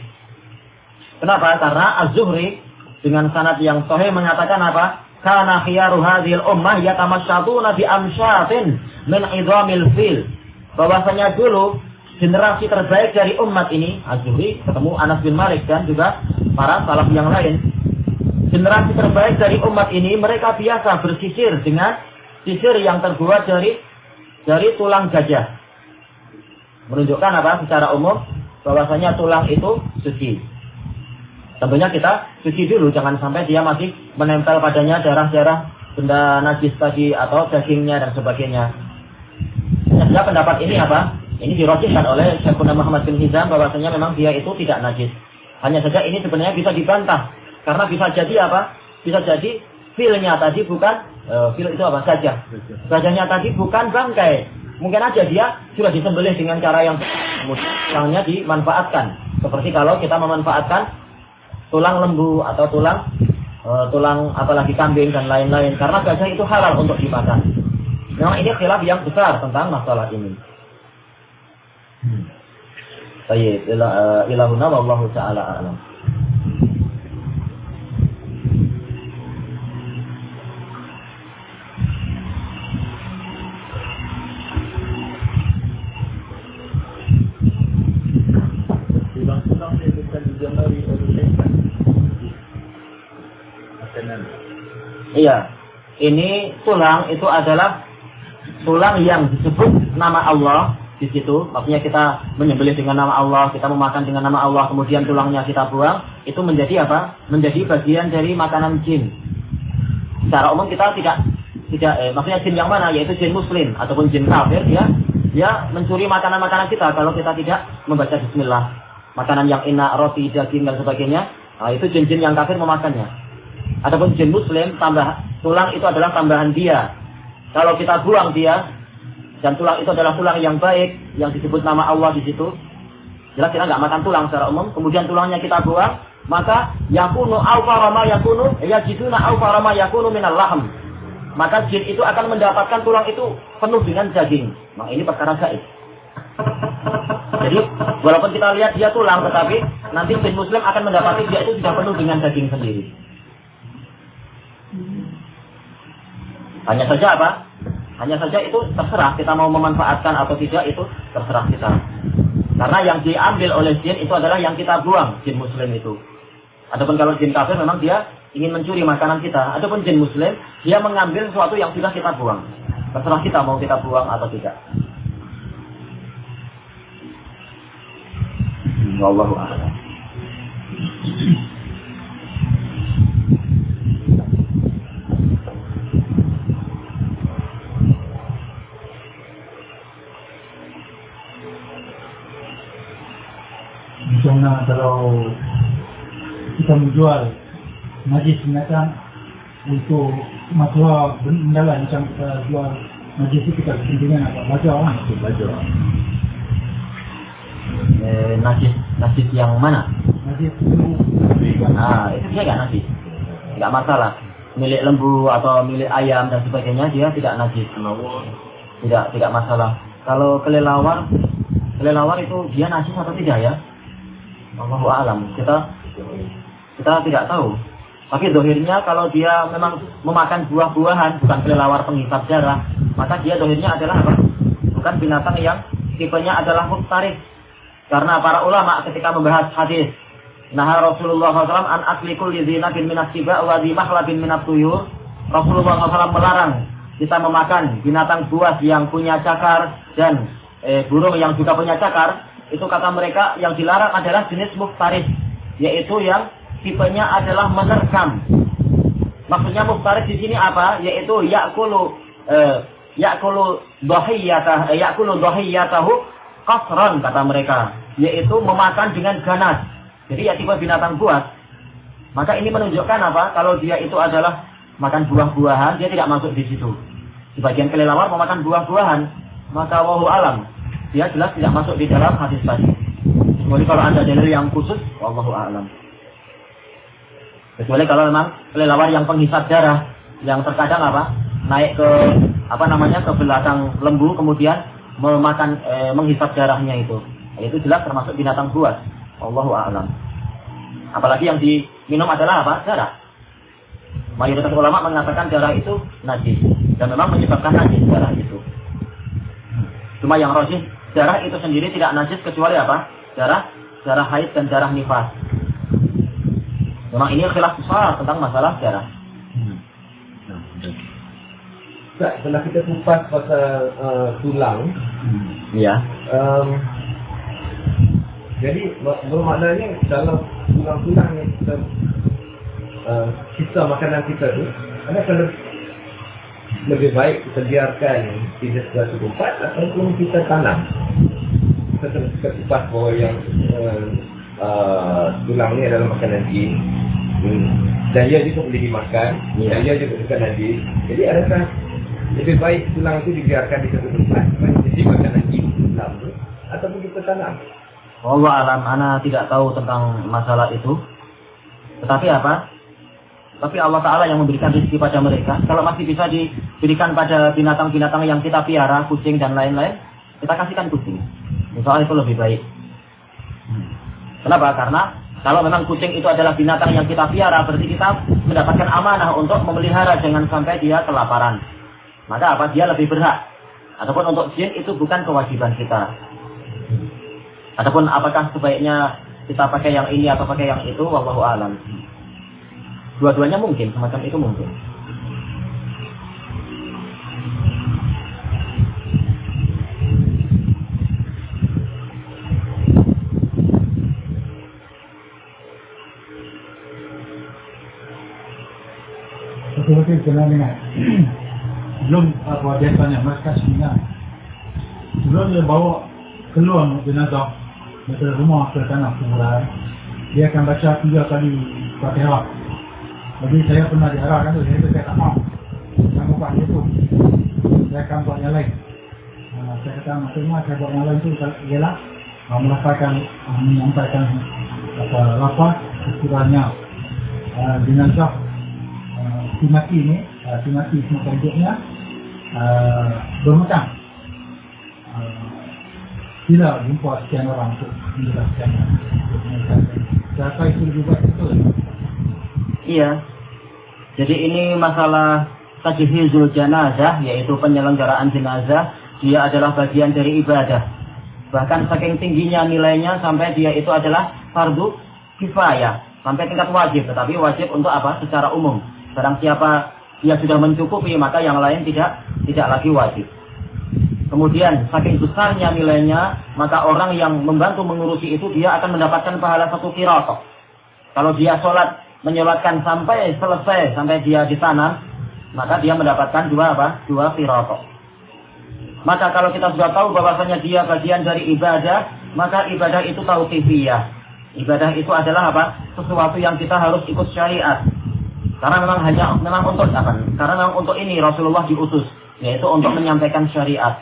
Kenapa? Karena Az-Zuhri dengan sanad yang sahih mengatakan apa? Karena khiyaru hadhil ummah yatamasyatuna bi amsyatin min idhamil fil. Bahwasanya dulu generasi terbaik dari umat ini, Az-Zuhri ketemu Anas bin Malik dan juga para salaf yang lain. Generasi terbaik dari umat ini mereka biasa bersisir dengan sisir yang terbuat dari dari tulang gajah. Menunjukkan apa? Secara umum bahwasanya tulang itu suci. Tentunya kita suci dulu, jangan sampai dia masih menempel padanya darah-darah benda najis tadi atau dagingnya dan sebagainya. Nah, pendapat ini apa? Ini dirojihkan oleh Syekhuna Muhammad bin Hizam bahwasanya memang dia itu tidak najis. Hanya saja ini sebenarnya bisa dibantah karena bisa jadi apa? Bisa jadi filnya tadi bukan Uh, fil itu apa? saja Gajahnya tadi bukan bangkai. Mungkin aja dia sudah disembelih dengan cara yang tulangnya dimanfaatkan. Seperti kalau kita memanfaatkan tulang lembu atau tulang uh, tulang apalagi kambing dan lain-lain. Karena gajah itu halal untuk dimakan. Memang ini khilaf yang besar tentang masalah ini. Baik, ilahuna wallahu ta'ala a'lam. Iya. Ini tulang itu adalah tulang yang disebut nama Allah di situ. Maksudnya kita menyembelih dengan nama Allah, kita memakan dengan nama Allah, kemudian tulangnya kita buang, itu menjadi apa? Menjadi bagian dari makanan jin. Secara umum kita tidak tidak eh, maksudnya jin yang mana yaitu jin muslim ataupun jin kafir dia dia mencuri makanan-makanan kita kalau kita tidak membaca bismillah. Makanan yang enak, roti, daging dan sebagainya, nah, itu jin-jin yang kafir memakannya. Adapun jin muslim tambah tulang itu adalah tambahan dia. Kalau kita buang dia dan tulang itu adalah tulang yang baik yang disebut nama Allah di situ. Jelas kita nggak makan tulang secara umum. Kemudian tulangnya kita buang, maka yakunu awfarama yakunu yajiduna awfarama yakunu minal lahm. Maka jin itu akan mendapatkan tulang itu penuh dengan daging. Nah, ini perkara gaib. Jadi walaupun kita lihat dia tulang, tetapi nanti jin muslim akan mendapati dia itu tidak penuh dengan daging sendiri. Hanya saja apa? Hanya saja itu terserah kita mau memanfaatkan atau tidak itu terserah kita. Karena yang diambil oleh jin itu adalah yang kita buang, jin muslim itu. Adapun kalau jin kafir memang dia ingin mencuri makanan kita. Adapun jin muslim, dia mengambil sesuatu yang sudah kita buang. Terserah kita mau kita buang atau tidak. Wallahu a'lam. Misalnya kalau kita menjual najis binatang untuk masalah benda macam kita jual najis itu kita kepentingan apa? Baca orang itu baca. Eh, najis najis yang mana? Najis itu Ah, itu dia nggak najis. Nggak masalah. Milik lembu atau milik ayam dan sebagainya dia tidak najis. Tidak tidak masalah. Kalau kelelawar, kelelawar itu dia najis atau tidak ya? Allahu alam. Kita kita tidak tahu. Tapi dohirnya kalau dia memang memakan buah-buahan, bukan kelelawar penghisap darah, maka dia dohirnya adalah apa? Bukan binatang yang tipenya adalah muftarid. Karena para ulama ketika membahas hadis, nah Rasulullah SAW an akli kulli bin minas tiba wa di bin minat tuyur. Rasulullah SAW melarang kita memakan binatang buas yang punya cakar dan eh, burung yang juga punya cakar. Itu kata mereka yang dilarang adalah jenis muftarid, yaitu yang tipenya adalah menerkam. Maksudnya muftarid di sini apa? Yaitu yakulu eh, yakulu dohiyatah eh, yakulu dohiyatahu kasron kata mereka, yaitu memakan dengan ganas. Jadi ya tipe binatang buas. Maka ini menunjukkan apa? Kalau dia itu adalah makan buah-buahan, dia tidak masuk di situ. Sebagian kelelawar memakan buah-buahan, maka wahu alam. Dia jelas tidak masuk di dalam hadis tadi. Kecuali kalau ada dalil yang khusus, wallahu alam. Kecuali kalau memang kelelawar yang penghisap darah, yang terkadang apa? Naik ke apa namanya ke belakang lembu kemudian memakan e, menghisap darahnya itu. Itu jelas termasuk binatang buas. Allahu a'lam. Apalagi yang diminum adalah apa? Darah. Mayoritas ulama mengatakan darah itu najis dan memang menyebabkan najis darah itu. Cuma yang rojih darah itu sendiri tidak najis kecuali apa? Darah darah haid dan darah nifas. Memang ini khilaf besar tentang masalah darah. Ustaz, kalau kita kupas pasal uh, tulang, Ya. um, jadi mak- bermaknanya dalam tulang-tulang yang kita uh, sisa makanan kita tu, adakah lebih, lebih baik kita biarkan tidak sesuatu tempat ataupun kita tanam? Kita kupas bahawa yang uh, uh, tulang ni adalah makanan jin. Hmm. Dan ia juga boleh dimakan. Ya. Dan ia juga bukan najis. Jadi adakah lebih baik tulang itu dibiarkan di satu tempat jadi makanan jin tulang tu ataupun kita tanam? Allah alam, ana tidak tahu tentang masalah itu. Tetapi apa? Tapi Allah Ta'ala yang memberikan rezeki pada mereka. Kalau masih bisa diberikan pada binatang-binatang yang kita piara, kucing dan lain-lain, kita kasihkan kucing. Misalnya itu lebih baik. Hmm. Kenapa? Karena kalau memang kucing itu adalah binatang yang kita piara, berarti kita mendapatkan amanah untuk memelihara jangan sampai dia kelaparan. Maka apa? Dia lebih berhak. Ataupun untuk jin itu bukan kewajiban kita. Ataupun apakah sebaiknya kita pakai yang ini atau pakai yang itu, wallahu alam. Dua-duanya mungkin, semacam itu mungkin. Betul-betul kena dengar. Belum apa dia tanya mereka sebenarnya. Sebelum dia bawa keluar jenazah dari rumah ke tanah kuburan, dia akan baca tiga kali fatihah. Jadi saya pernah diarahkan saya tu saya tak mau. Saya buat dia tu. Saya akan buat yang lain. Uh, saya kata maksudnya saya buat yang lain tu ialah uh, melafalkan, uh, menyampaikan apa lafaz sekiranya uh, jenazah uh, si mati ni, uh, si mati semasa hidupnya uh, berhutang. Uh, tidak jumpa sekian orang untuk menjelaskan. Saya rasa itu baik betul. Iya. Jadi ini masalah tajhizul janazah yaitu penyelenggaraan jenazah dia adalah bagian dari ibadah. Bahkan saking tingginya nilainya sampai dia itu adalah fardu kifayah, sampai tingkat wajib, tetapi wajib untuk apa? Secara umum. Barang siapa dia sudah mencukupi, maka yang lain tidak tidak lagi wajib. Kemudian saking besarnya nilainya, maka orang yang membantu mengurusi itu dia akan mendapatkan pahala satu kirotok. Kalau dia sholat menyolatkan sampai selesai sampai dia di sana, maka dia mendapatkan dua apa? Dua kirotok. Maka kalau kita sudah tahu bahwasanya dia bagian dari ibadah, maka ibadah itu tahu tauqifiyah. Ibadah itu adalah apa? Sesuatu yang kita harus ikut syariat. Karena memang hanya memang untuk apa? Karena memang untuk ini Rasulullah diutus, yaitu untuk menyampaikan syariat.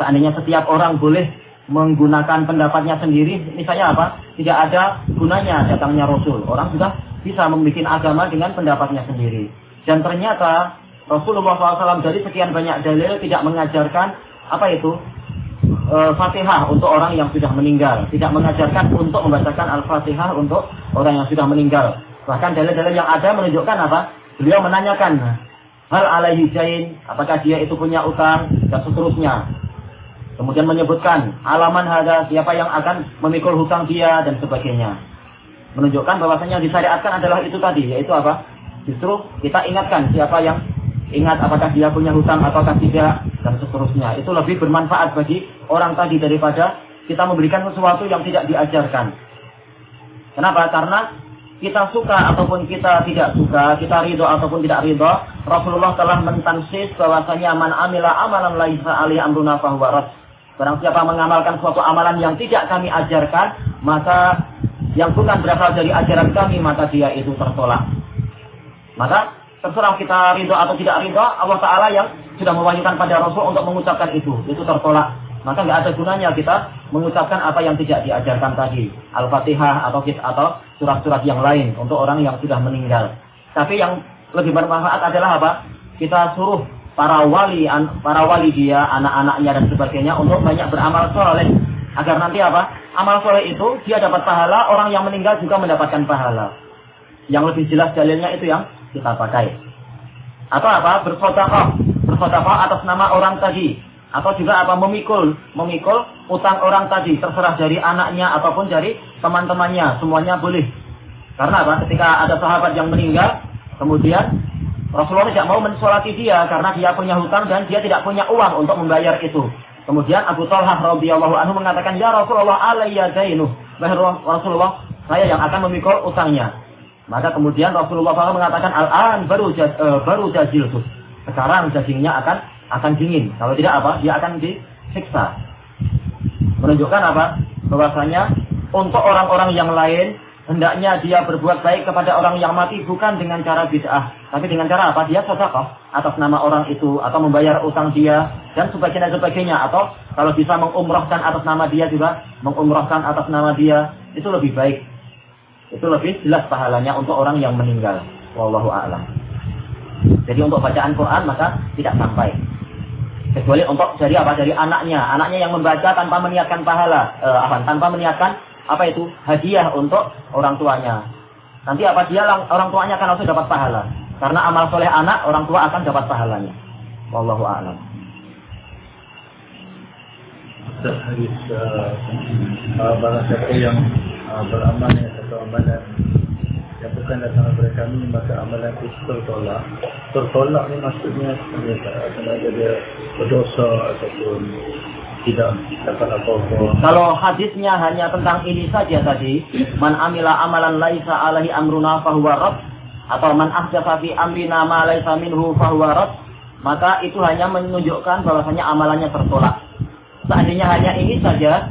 Seandainya setiap orang boleh menggunakan pendapatnya sendiri, misalnya apa? Tidak ada gunanya datangnya Rasul. Orang sudah bisa membuat agama dengan pendapatnya sendiri. Dan ternyata Rasulullah SAW dari sekian banyak dalil tidak mengajarkan apa itu e, Fatihah untuk orang yang sudah meninggal. Tidak mengajarkan untuk membacakan Al-Fatihah untuk orang yang sudah meninggal. Bahkan dalil-dalil yang ada menunjukkan apa? Beliau menanyakan hal alaihi jain, apakah dia itu punya utang dan seterusnya. Kemudian menyebutkan alaman ada siapa yang akan memikul hutang dia dan sebagainya. Menunjukkan bahwasanya yang disyariatkan adalah itu tadi, yaitu apa? Justru kita ingatkan siapa yang ingat apakah dia punya hutang ataukah tidak dan seterusnya. Itu lebih bermanfaat bagi orang tadi daripada kita memberikan sesuatu yang tidak diajarkan. Kenapa? Karena kita suka ataupun kita tidak suka, kita ridho ataupun tidak ridho, Rasulullah telah mentansis bahwasanya man amila amalan laisa ali amruna fahuwa Barang siapa mengamalkan suatu amalan yang tidak kami ajarkan, maka yang bukan berasal dari ajaran kami, maka dia itu tertolak. Maka terserah kita ridho atau tidak ridho, Allah Ta'ala yang sudah mewahyukan pada Rasul untuk mengucapkan itu. Itu tertolak. Maka nggak ada gunanya kita mengucapkan apa yang tidak diajarkan tadi. Al-Fatihah atau atau surat-surat yang lain untuk orang yang sudah meninggal. Tapi yang lebih bermanfaat adalah apa? Kita suruh para wali para wali dia, anak-anaknya dan sebagainya untuk banyak beramal soleh agar nanti apa? Amal soleh itu dia dapat pahala, orang yang meninggal juga mendapatkan pahala. Yang lebih jelas dalilnya itu yang kita pakai. Atau apa? Bersodakoh, bersodakoh atas nama orang tadi. Atau juga apa? Memikul, memikul utang orang tadi, terserah dari anaknya ataupun dari teman-temannya, semuanya boleh. Karena apa? Ketika ada sahabat yang meninggal, kemudian Rasulullah tidak mau mensolati dia karena dia punya hutang dan dia tidak punya uang untuk membayar itu. Kemudian Abu Talha radhiyallahu anhu mengatakan, "Ya Rasulullah, alayya dainuh." Rasulullah, saya yang akan memikul utangnya. Maka kemudian Rasulullah SAW mengatakan, "Al-an baru uh, baru jazil tuh. Sekarang dagingnya akan akan dingin. Kalau tidak apa? Dia akan disiksa. Menunjukkan apa? Bahwasanya untuk orang-orang yang lain hendaknya dia berbuat baik kepada orang yang mati bukan dengan cara bid'ah, tapi dengan cara apa? Dia sedekah atas nama orang itu atau membayar utang dia dan sebagainya sebagainya atau kalau bisa mengumrahkan atas nama dia juga mengumrahkan atas nama dia itu lebih baik. Itu lebih jelas pahalanya untuk orang yang meninggal. Wallahu a'lam. Jadi untuk bacaan Quran maka tidak sampai. Kecuali untuk dari apa? Dari anaknya. Anaknya yang membaca tanpa meniatkan pahala. Eh? Tanpa meniatkan apa itu hadiah untuk orang tuanya. Nanti apa dia orang tuanya akan langsung dapat pahala. Karena amal soleh anak orang tua akan dapat pahalanya. Wallahu a'lam. Hadis uh, barang siapa yang uh, beramal yang satu amalan yang bukan datang daripada kami maka amalan itu tertolak. Tertolak ni maksudnya sebenarnya dia berdosa ataupun tidak. Kalau hadisnya hanya tentang ini saja tadi, man amila amalan laisa alaihi amruna fahuwa rad atau man ahdatsa fi amrina ma laisa minhu fahuwa rad, maka itu hanya menunjukkan bahwasanya amalannya tertolak. Seandainya hanya ini saja,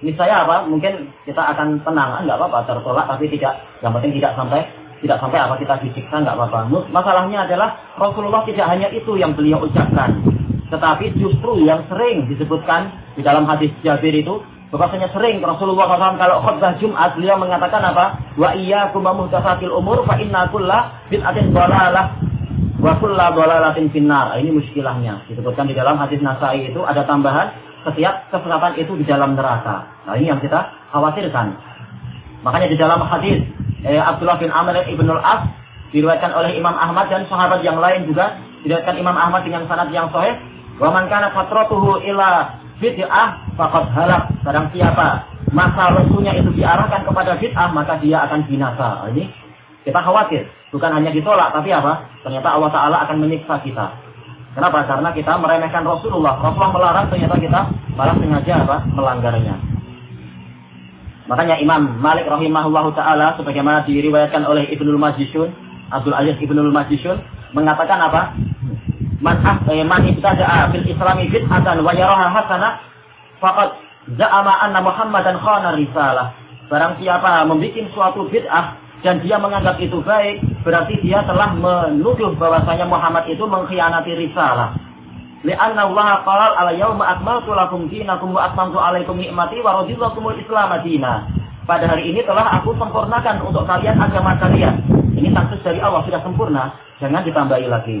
misalnya apa? Mungkin kita akan tenang, enggak apa-apa tertolak tapi tidak yang penting tidak sampai tidak sampai apa kita disiksa enggak apa-apa. Masalahnya adalah Rasulullah tidak hanya itu yang beliau ucapkan. Tetapi justru yang sering disebutkan di dalam hadis Jabir itu, bahwasanya sering Rasulullah SAW kalau khutbah Jumat beliau mengatakan apa? Wa iya muhdatsatil umur fa inna kulla bid'atin dhalalah wa kulla dhalalatin finnar. Ini muskilahnya. Disebutkan di dalam hadis Nasai itu ada tambahan setiap kesesatan itu di dalam neraka. Nah ini yang kita khawatirkan. Makanya di dalam hadis eh, Abdullah bin Amr ibn al-As diriwayatkan oleh Imam Ahmad dan sahabat yang lain juga diriwayatkan Imam Ahmad dengan sanad yang sahih, wa man kana fatratuhu ila bid'ah faqad halak. Barang siapa masa lesunya itu diarahkan kepada bid'ah, maka dia akan binasa. Ini kita khawatir. Bukan hanya ditolak, tapi apa? Ternyata Allah Ta'ala akan menyiksa kita. Kenapa? Karena kita meremehkan Rasulullah. Rasulullah melarang, ternyata kita malah sengaja apa? Melanggarnya. Makanya Imam Malik rahimahullah ta'ala sebagaimana diriwayatkan oleh Ibnul Majishun, Abdul Aziz Ibnul Majishun, mengatakan apa? Man ah eh, man ibtada'a fil islami bid'atan wa yaraha hasanah faqad za'ama anna Muhammadan khana risalah. Barang siapa membuat suatu bid'ah dan dia menganggap itu baik, berarti dia telah menuduh bahwasanya Muhammad itu mengkhianati risalah. Lianna Allah qala ala yauma akmaltu lakum dinakum wa atmamtu alaikum ni'mati wa raditu lakumul Islam. Pada hari ini telah aku sempurnakan untuk kalian agama kalian. Ini taksis dari Allah sudah sempurna, jangan ditambahi lagi.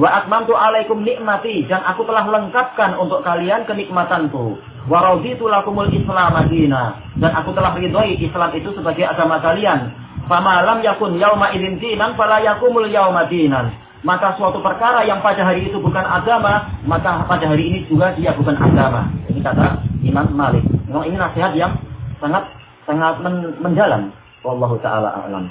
Wa atmamtu alaikum nikmati dan aku telah lengkapkan untuk kalian kenikmatanku. Wa raditu lakumul Islam madina dan aku telah ridhoi Islam itu sebagai agama kalian. Fama yakun yauma idzin dinan fala yakumul yauma dinan maka suatu perkara yang pada hari itu bukan agama, maka pada hari ini juga dia bukan agama. Ini kata Imam Malik. Memang ini nasihat yang sangat sangat men mendalam. Wallahu taala alam.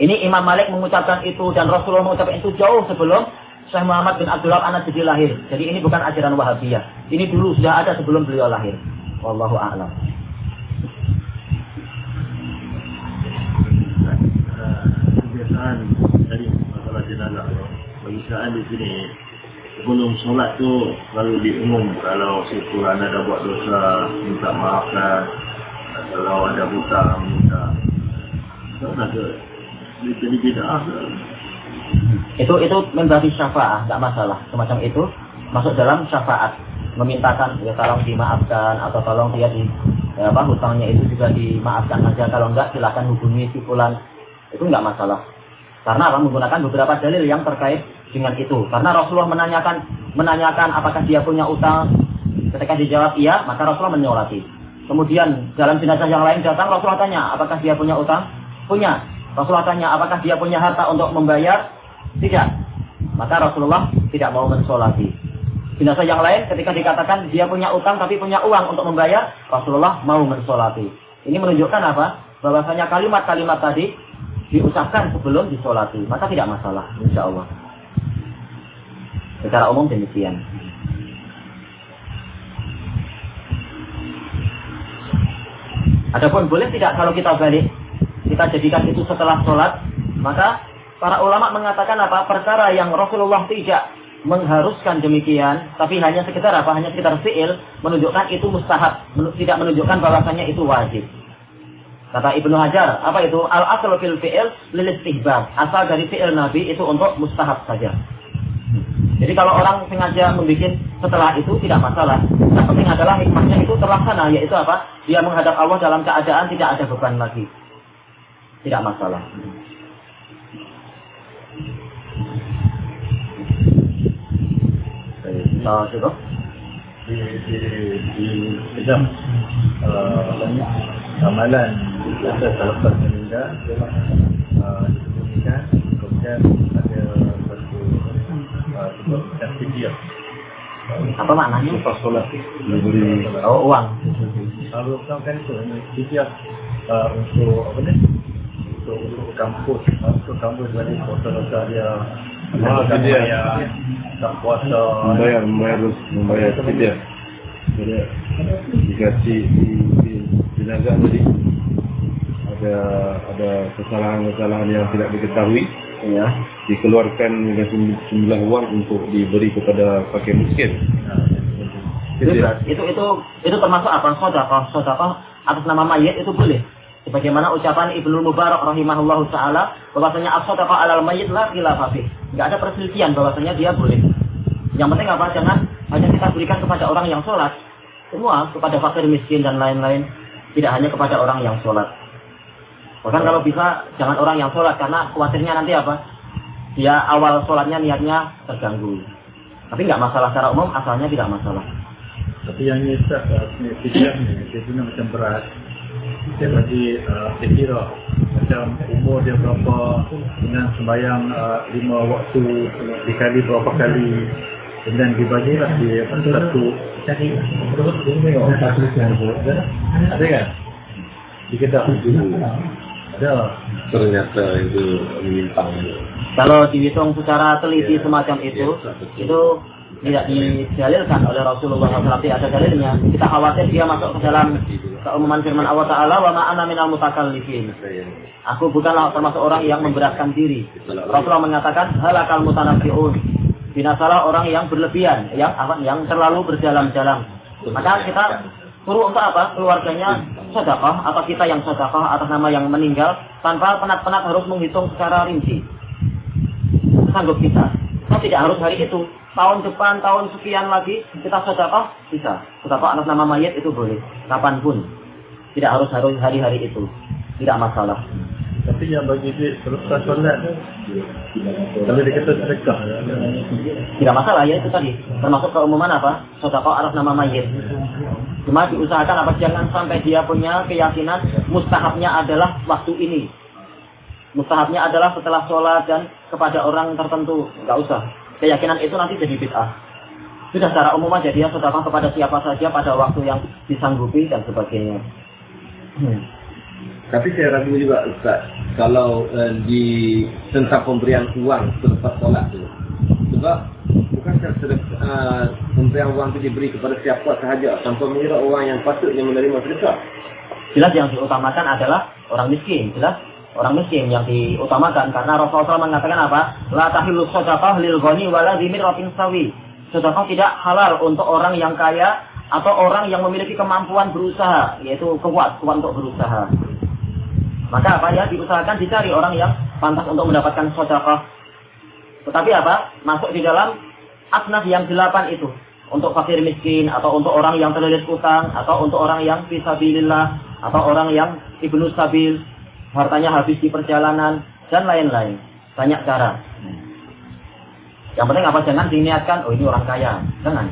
Ini Imam Malik mengucapkan itu dan Rasulullah mengucapkan itu jauh sebelum Syekh Muhammad bin Abdullah Anas jadi lahir. Jadi ini bukan ajaran Wahabiyah. Ini dulu sudah ada sebelum beliau lahir. Wallahu a'lam. Kebiasaan dari masalah jenazah saya di sini sebelum solat tu lalu diumum kalau si fulan ada buat dosa minta maafkan kalau ada hutang minta tak ada itu itu membagi syafaat tidak masalah semacam itu masuk dalam syafaat memintakan ya tolong dimaafkan atau tolong dia di ya, apa hutangnya itu juga dimaafkan aja kalau enggak silakan hubungi si fulan itu enggak masalah karena apa? Menggunakan beberapa dalil yang terkait dengan itu. Karena Rasulullah menanyakan menanyakan apakah dia punya utang. Ketika dijawab iya, maka Rasulullah menyolati. Kemudian dalam jenazah yang lain datang Rasulullah tanya, apakah dia punya utang? Punya. Rasulullah tanya, apakah dia punya harta untuk membayar? Tidak. Maka Rasulullah tidak mau mensolati. Jenazah yang lain ketika dikatakan dia punya utang tapi punya uang untuk membayar, Rasulullah mau mensolati. Ini menunjukkan apa? Bahwasanya kalimat-kalimat tadi diucapkan sebelum disolati, maka tidak masalah, insya Allah. Secara umum demikian. Adapun boleh tidak kalau kita balik, kita jadikan itu setelah sholat, maka para ulama mengatakan apa? Perkara yang Rasulullah tidak mengharuskan demikian, tapi hanya sekitar apa? Hanya sekitar fi'il, menunjukkan itu mustahab, tidak menunjukkan bahwasanya itu wajib. Kata Ibnu Hajar, apa itu? Al asal fil fi'il lil istihbab. Asal dari fi'il Nabi itu untuk mustahab saja. Jadi kalau orang sengaja membuat setelah itu tidak masalah. Yang penting adalah hikmahnya itu terlaksana, yaitu apa? Dia menghadap Allah dalam keadaan tidak ada beban lagi. Tidak masalah. Oh, cukup? Di, di, di, di, di, amalan kita selepas meninggal uh, disembunyikan kemudian ada satu uh, yang fidyah apa maknanya? Solat Diberi oh, uang. Kalau kan itu fidyah uh, untuk apa ni? Untuk untuk kampus, untuk kampus bagi dosa-dosa dia. Ah, fidyah. Tak puasa. Membayar, membayar, membayar fidyah. Jadi jika si, si jenazah tadi ada ada kesalahan-kesalahan yang tidak diketahui ya dikeluarkan jumlah uang untuk diberi kepada fakir miskin. Itu, itu itu itu termasuk apa? Sedekah, sedekah atas nama mayat itu boleh. Sebagaimana ucapan Ibnu Mubarak rahimahullahu taala bahwasanya as-sadaqah alal mayyit la khilafah Enggak ada perselisihan bahwasanya dia boleh. Yang penting apa? Jangan hanya kita berikan kepada orang yang sholat, semua kepada fakir miskin dan lain-lain tidak hanya kepada orang yang sholat. Bahkan kalau bisa jangan orang yang sholat karena khawatirnya nanti apa? Dia awal sholatnya niatnya terganggu. Tapi nggak masalah secara umum asalnya tidak masalah. Tapi yang ini tak, tidak ni, dia macam Saya bagi uh, saya kira macam umur dia berapa dengan sembahyang uh, lima waktu dikali berapa kali. Kemudian dibagilah di satu cari satu. Yang ada kan? Di kedah ada. Ternyata itu menyimpang. Kalau dihitung secara teliti semacam itu, itu tidak didalilkan oleh Rasulullah SAW. Tidak ada dalilnya. Kita khawatir dia masuk ke dalam keumuman firman Allah Ta'ala, wa ma'ana minal mutakallifin. Aku bukanlah termasuk orang yang memberatkan diri. Rasulullah mengatakan, halakal mutanafi'un. Binasalah orang yang berlebihan, yang apa, yang terlalu berjalan-jalan. Maka kita suruh untuk apa? Keluarganya sedekah atau kita yang sedekah atas nama yang meninggal tanpa penat-penat harus menghitung secara rinci. Sanggup kita. Kita tidak harus hari itu. Tahun depan, tahun sekian lagi kita sedekah bisa. Sedekah atas nama mayat itu boleh. Kapan pun. Tidak harus harus hari-hari itu. Tidak masalah. tapi yang bagi duit selepas solat kalau dia kata sedekah Tidak masalah ya itu tadi. Termasuk keumuman apa? Sedekah atas nama mayit. Cuma diusahakan apa jangan sampai dia punya keyakinan mustahabnya adalah waktu ini. Mustahabnya adalah setelah sholat dan kepada orang tertentu. Enggak usah. Keyakinan itu nanti jadi bid'ah. Sudah secara umum aja dia sedekah kepada siapa saja pada waktu yang disanggupi dan sebagainya. Hmm. Tapi saya ragu juga Ustaz, kalau uh, di tentang pemberian uang selepas solat tu. Sebab bukankah sedek- uh, pemberian uang itu diberi kepada siapa sahaja tanpa mengira orang yang patutnya menerima sedekah. Jelas yang diutamakan adalah orang miskin. Jelas orang miskin yang diutamakan karena Rasulullah SAW mengatakan apa? La tahillu sadaqah lil ghani wala dzimiratin sawi. Sedekah tidak halal untuk orang yang kaya atau orang yang memiliki kemampuan berusaha, yaitu kuat, kuat untuk berusaha. Maka apa ya diusahakan dicari orang yang pantas untuk mendapatkan sedekah. Tetapi apa? Masuk di dalam asnaf yang delapan itu. Untuk fakir miskin, atau untuk orang yang terlilit utang, atau untuk orang yang fisabilillah, atau orang yang ibnu sabil, hartanya habis di perjalanan, dan lain-lain. Banyak cara. Yang penting apa? Jangan diniatkan, oh ini orang kaya. Jangan.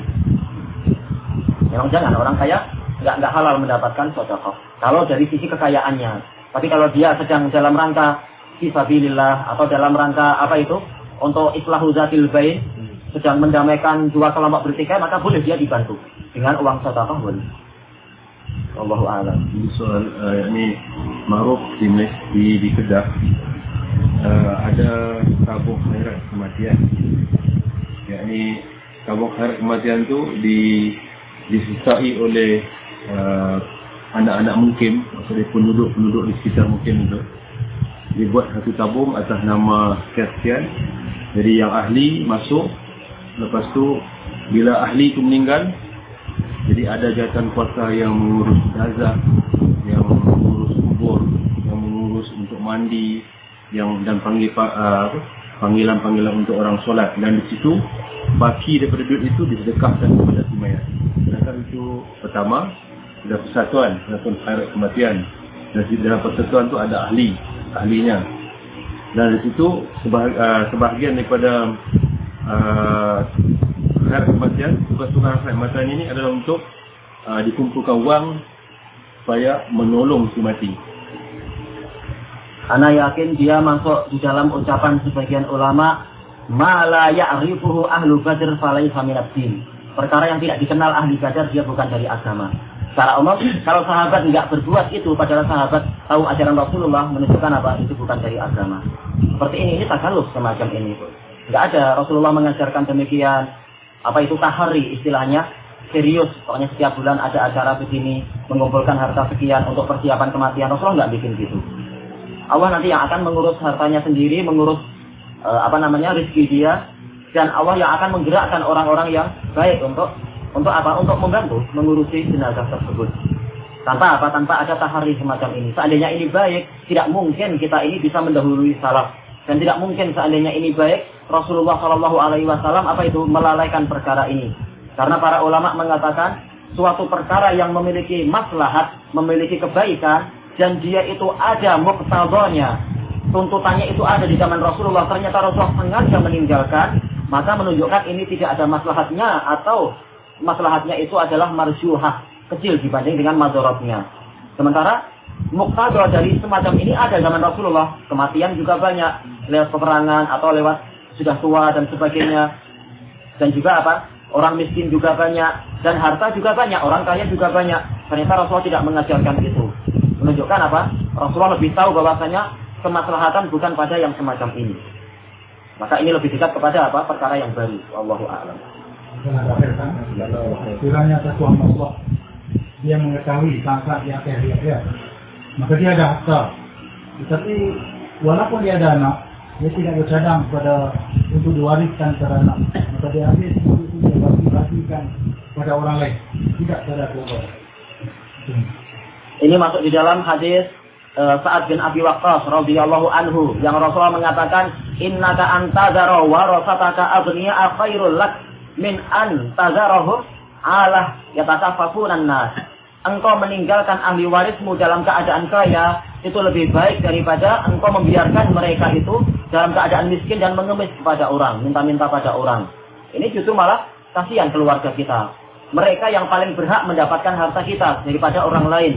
Memang jangan, orang kaya nggak nggak halal mendapatkan sedekah. Kalau dari sisi kekayaannya. Tapi kalau dia sedang dalam rangka fisabilillah atau dalam rangka apa itu? Untuk islahu zatil bain, sedang mendamaikan dua kelompok bertikai, maka boleh dia dibantu dengan uang sedekah boleh. Allahu a'lam. Ini soal uh, ini Maruf di di, di Kedah uh, ada tabung khairat kematian. Yakni tabung khairat kematian tu di disertai oleh uh, anak-anak mungkin, maksudnya penduduk-penduduk di sekitar mungkin itu dibuat satu tabung atas nama sekian jadi yang ahli masuk lepas tu bila ahli tu meninggal jadi ada jawatan kuasa yang mengurus jenazah yang mengurus kubur yang mengurus untuk mandi yang dan panggil uh, apa, panggilan-panggilan untuk orang solat. Dan di situ baki daripada duit itu disedekahkan kepada si mayat. Sedangkan itu pertama ada persatuan persatuan khairat kematian. Dan di dalam persatuan tu ada ahli ahlinya. Dan di situ sebah, sebahagian daripada uh, khairat kematian ini adalah untuk uh, dikumpulkan wang supaya menolong si mati Ana yakin dia masuk di dalam ucapan sebagian ulama ma la ya'rifuhu ahlu badr falaysa minad. Perkara yang tidak dikenal ahli badar dia bukan dari agama. Secara umum, kalau sahabat nggak berbuat itu, padahal sahabat tahu ajaran Rasulullah menunjukkan apa itu bukan dari agama. Seperti ini, ini takaluf semacam ini. Nggak ada Rasulullah mengajarkan demikian. Apa itu tahari istilahnya? Serius, pokoknya setiap bulan ada acara begini, mengumpulkan harta sekian untuk persiapan kematian. Rasulullah nggak bikin gitu. Allah nanti yang akan mengurus hartanya sendiri, mengurus uh, apa namanya rezeki dia, dan Allah yang akan menggerakkan orang-orang yang baik untuk untuk apa? Untuk membantu mengurusi jenazah tersebut. Tanpa apa? Tanpa ada tahari semacam ini. Seandainya ini baik, tidak mungkin kita ini bisa mendahului salaf. Dan tidak mungkin seandainya ini baik, Rasulullah Shallallahu Alaihi Wasallam apa itu melalaikan perkara ini. Karena para ulama mengatakan suatu perkara yang memiliki maslahat, memiliki kebaikan, dan dia itu ada muktadanya. Tuntutannya itu ada di zaman Rasulullah. Ternyata Rasulullah sengaja meninggalkan, maka menunjukkan ini tidak ada maslahatnya atau maslahatnya itu adalah marjuhah, kecil dibanding dengan madorotnya. Sementara muktador dari semacam ini ada zaman Rasulullah. Kematian juga banyak lewat peperangan atau lewat sudah tua dan sebagainya. Dan juga apa? Orang miskin juga banyak dan harta juga banyak, orang kaya juga banyak. Ternyata Rasulullah tidak mengajarkan itu. Menunjukkan apa? Rasulullah lebih tahu bahwasanya kemaslahatan bukan pada yang semacam ini. Maka ini lebih dekat kepada apa? Perkara yang baru. Allahu a'lam. Kiranya satu Allah dia mengetahui sangka di akhir akhir maka dia ada harta. Tetapi walaupun dia ada anak, dia tidak bercadang pada untuk diwariskan kepada anak. Maka dia habis itu dia bagi-bagikan pada orang lain, tidak pada keluarga. Ini masuk di dalam hadis uh, Sa'ad bin Abi Waqqas radhiyallahu anhu yang Rasulullah mengatakan innaka antazara warasataka aghniya khairul lak min an tazarahu ala yatasafafuna nas engkau meninggalkan ahli warismu dalam keadaan kaya itu lebih baik daripada engkau membiarkan mereka itu dalam keadaan miskin dan mengemis kepada orang, minta-minta pada orang. Ini justru malah kasihan keluarga kita. Mereka yang paling berhak mendapatkan harta kita daripada orang lain.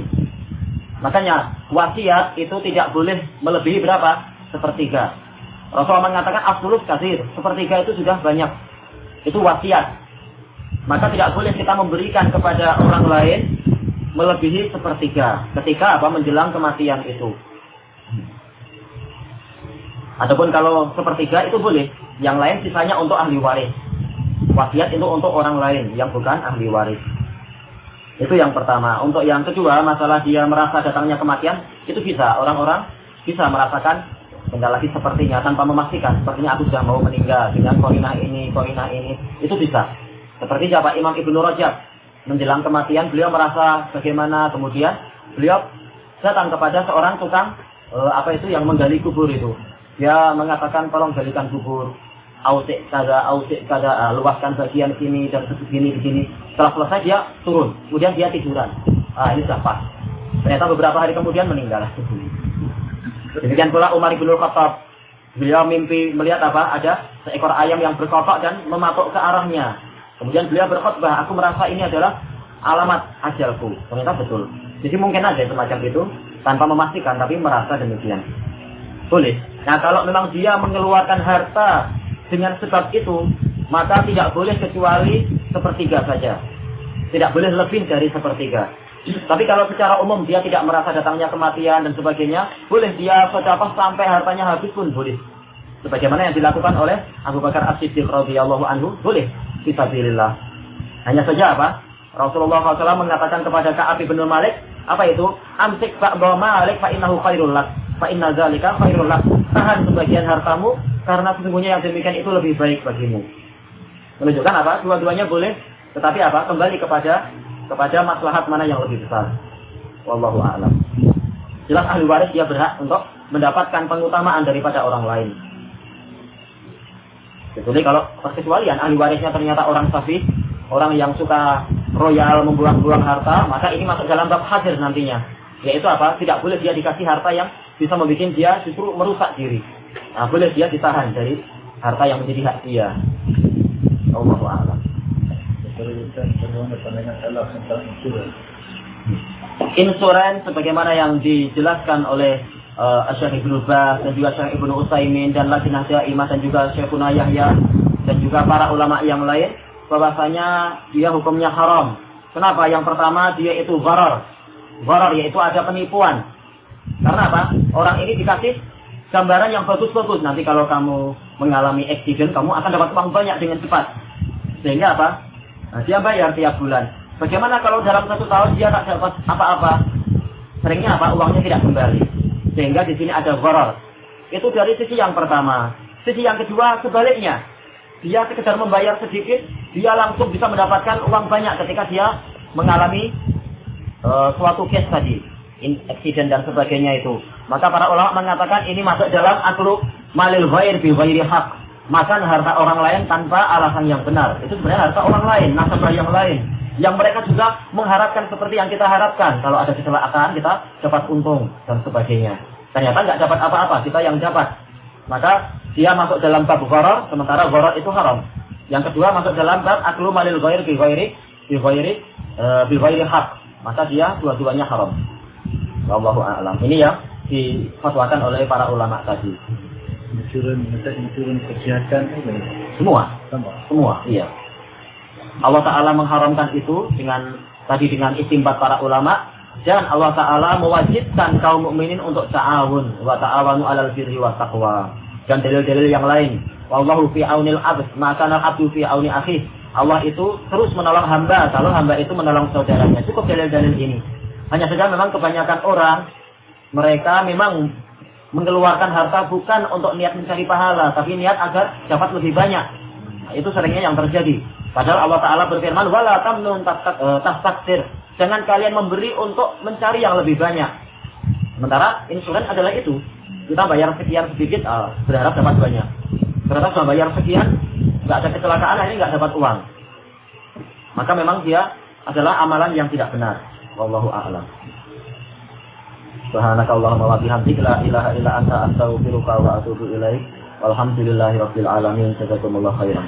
Makanya wasiat itu tidak boleh melebihi berapa? Sepertiga. Rasulullah mengatakan absolut kasir. Sepertiga itu sudah banyak. Itu wasiat. Maka tidak boleh kita memberikan kepada orang lain melebihi sepertiga ketika apa menjelang kematian itu. Adapun kalau sepertiga itu boleh, yang lain sisanya untuk ahli waris. Wasiat itu untuk orang lain yang bukan ahli waris. Itu yang pertama. Untuk yang kedua, masalah dia merasa datangnya kematian, itu bisa. Orang-orang bisa merasakan tinggal lagi sepertinya tanpa memastikan. Sepertinya aku sudah mau meninggal dengan koinah ini, koinah ini. Itu bisa. Seperti siapa? Imam Ibnu Rajab menjelang kematian beliau merasa bagaimana kemudian? Beliau datang kepada seorang tukang e, apa itu yang menggali kubur itu. Dia mengatakan tolong galikan kubur. Ausik kada ausik kada uh, luaskan bagian sini dan begini begini setelah selesai dia turun. Kemudian dia tiduran. Ah ini sudah pas. Ternyata beberapa hari kemudian meninggal. Demikian pula Umar bin Khattab. Beliau mimpi melihat apa? Ada seekor ayam yang berkokok dan mematuk ke arahnya Kemudian beliau berkhutbah, aku merasa ini adalah alamat ajalku. Ternyata betul. Jadi mungkin ada semacam itu tanpa memastikan tapi merasa demikian. Boleh. Nah kalau memang dia mengeluarkan harta dengan sebab itu, maka tidak boleh kecuali sepertiga saja. Tidak boleh lebih dari sepertiga. Tapi kalau secara umum dia tidak merasa datangnya kematian dan sebagainya, boleh dia sedekah sampai hartanya habis pun boleh. Sebagaimana yang dilakukan oleh Abu Bakar As-Siddiq radhiyallahu anhu, boleh fisabilillah. Hanya saja apa? Rasulullah SAW mengatakan kepada Ka'ab bin Malik, apa itu? Amsik ba'da malik fa innahu khairul lak. Fa inna zalika khairul. Tahan sebagian hartamu karena sesungguhnya yang demikian itu lebih baik bagimu. Menunjukkan apa? Dua-duanya boleh, tetapi apa? Kembali kepada kepada maslahat mana yang lebih besar. Wallahu a'lam. Jelas ahli waris dia berhak untuk mendapatkan pengutamaan daripada orang lain. Kecuali kalau perkecualian ahli warisnya ternyata orang safi, orang yang suka royal membuang-buang harta, maka ini masuk dalam bab hadir nantinya. Yaitu apa? Tidak boleh dia dikasih harta yang bisa membuat dia justru merusak diri. Nah, boleh dia ditahan dari harta yang menjadi hak dia. Allah a'lam. Insuran sebagaimana yang dijelaskan oleh uh, Syekh Ibnu Baz dan juga Syekh Ibnu Utsaimin dan Lajnah Daimah dan juga Syekhuna Yahya dan juga para ulama yang lain bahwasanya dia hukumnya haram. Kenapa? Yang pertama dia itu gharar. Gharar yaitu ada penipuan. Karena apa? Orang ini dikasih gambaran yang bagus-bagus. Nanti kalau kamu mengalami accident, kamu akan dapat uang banyak dengan cepat. Sehingga apa? Nah, dia bayar tiap bulan. Bagaimana kalau dalam satu tahun dia tak dapat apa-apa? Seringnya apa? Uangnya tidak kembali. Sehingga di sini ada gharar. Itu dari sisi yang pertama. Sisi yang kedua sebaliknya. Dia sekedar membayar sedikit, dia langsung bisa mendapatkan uang banyak ketika dia mengalami uh, suatu case tadi, accident dan sebagainya itu. Maka para ulama mengatakan ini masuk dalam aklu malil ghair bi ghairi hak. Makan harta orang lain tanpa alasan yang benar. Itu sebenarnya harta orang lain, nasabah yang lain yang mereka juga mengharapkan seperti yang kita harapkan. Kalau ada kecelakaan kita dapat untung dan sebagainya. Ternyata nggak dapat apa-apa, kita yang dapat. Maka dia masuk dalam bab gharar, sementara gharar itu haram. Yang kedua masuk dalam bab aklu malil ghair bi ghairi bi ghairi e, bi ghairi hak. Maka dia dua-duanya haram. Wallahu a'lam. Ini yang difatwakan oleh para ulama tadi. Insurans kesihatan itu Semua, sama. semua, iya. Allah Ta'ala mengharamkan itu dengan tadi dengan istimbat para ulama. Dan Allah Ta'ala mewajibkan kaum mukminin untuk ta'awun. Wa ta'awanu alal birri wa taqwa. Dan dalil-dalil yang lain. Wallahu fi aunil abd maka abdu fi auni akhi. Allah itu terus menolong hamba kalau hamba itu menolong saudaranya. Cukup dalil-dalil ini. Hanya saja memang kebanyakan orang mereka memang mengeluarkan harta bukan untuk niat mencari pahala tapi niat agar dapat lebih banyak. Nah, itu seringnya yang terjadi Padahal Allah Ta'ala berfirman, Wala tamnun tahtaksir. Jangan kalian memberi untuk mencari yang lebih banyak. Sementara insuran adalah itu. Kita bayar sekian sedikit, uh, berharap dapat banyak. Ternyata sudah bayar sekian, nggak ada kecelakaan, ini nggak dapat uang. Maka memang dia adalah amalan yang tidak benar. Wallahu a'lam. Subhanakallahumma wa bihamdika la ilaha illa anta astaghfiruka wa atubu ilaik. Walhamdulillahi rabbil alamin. Jazakumullah khairan.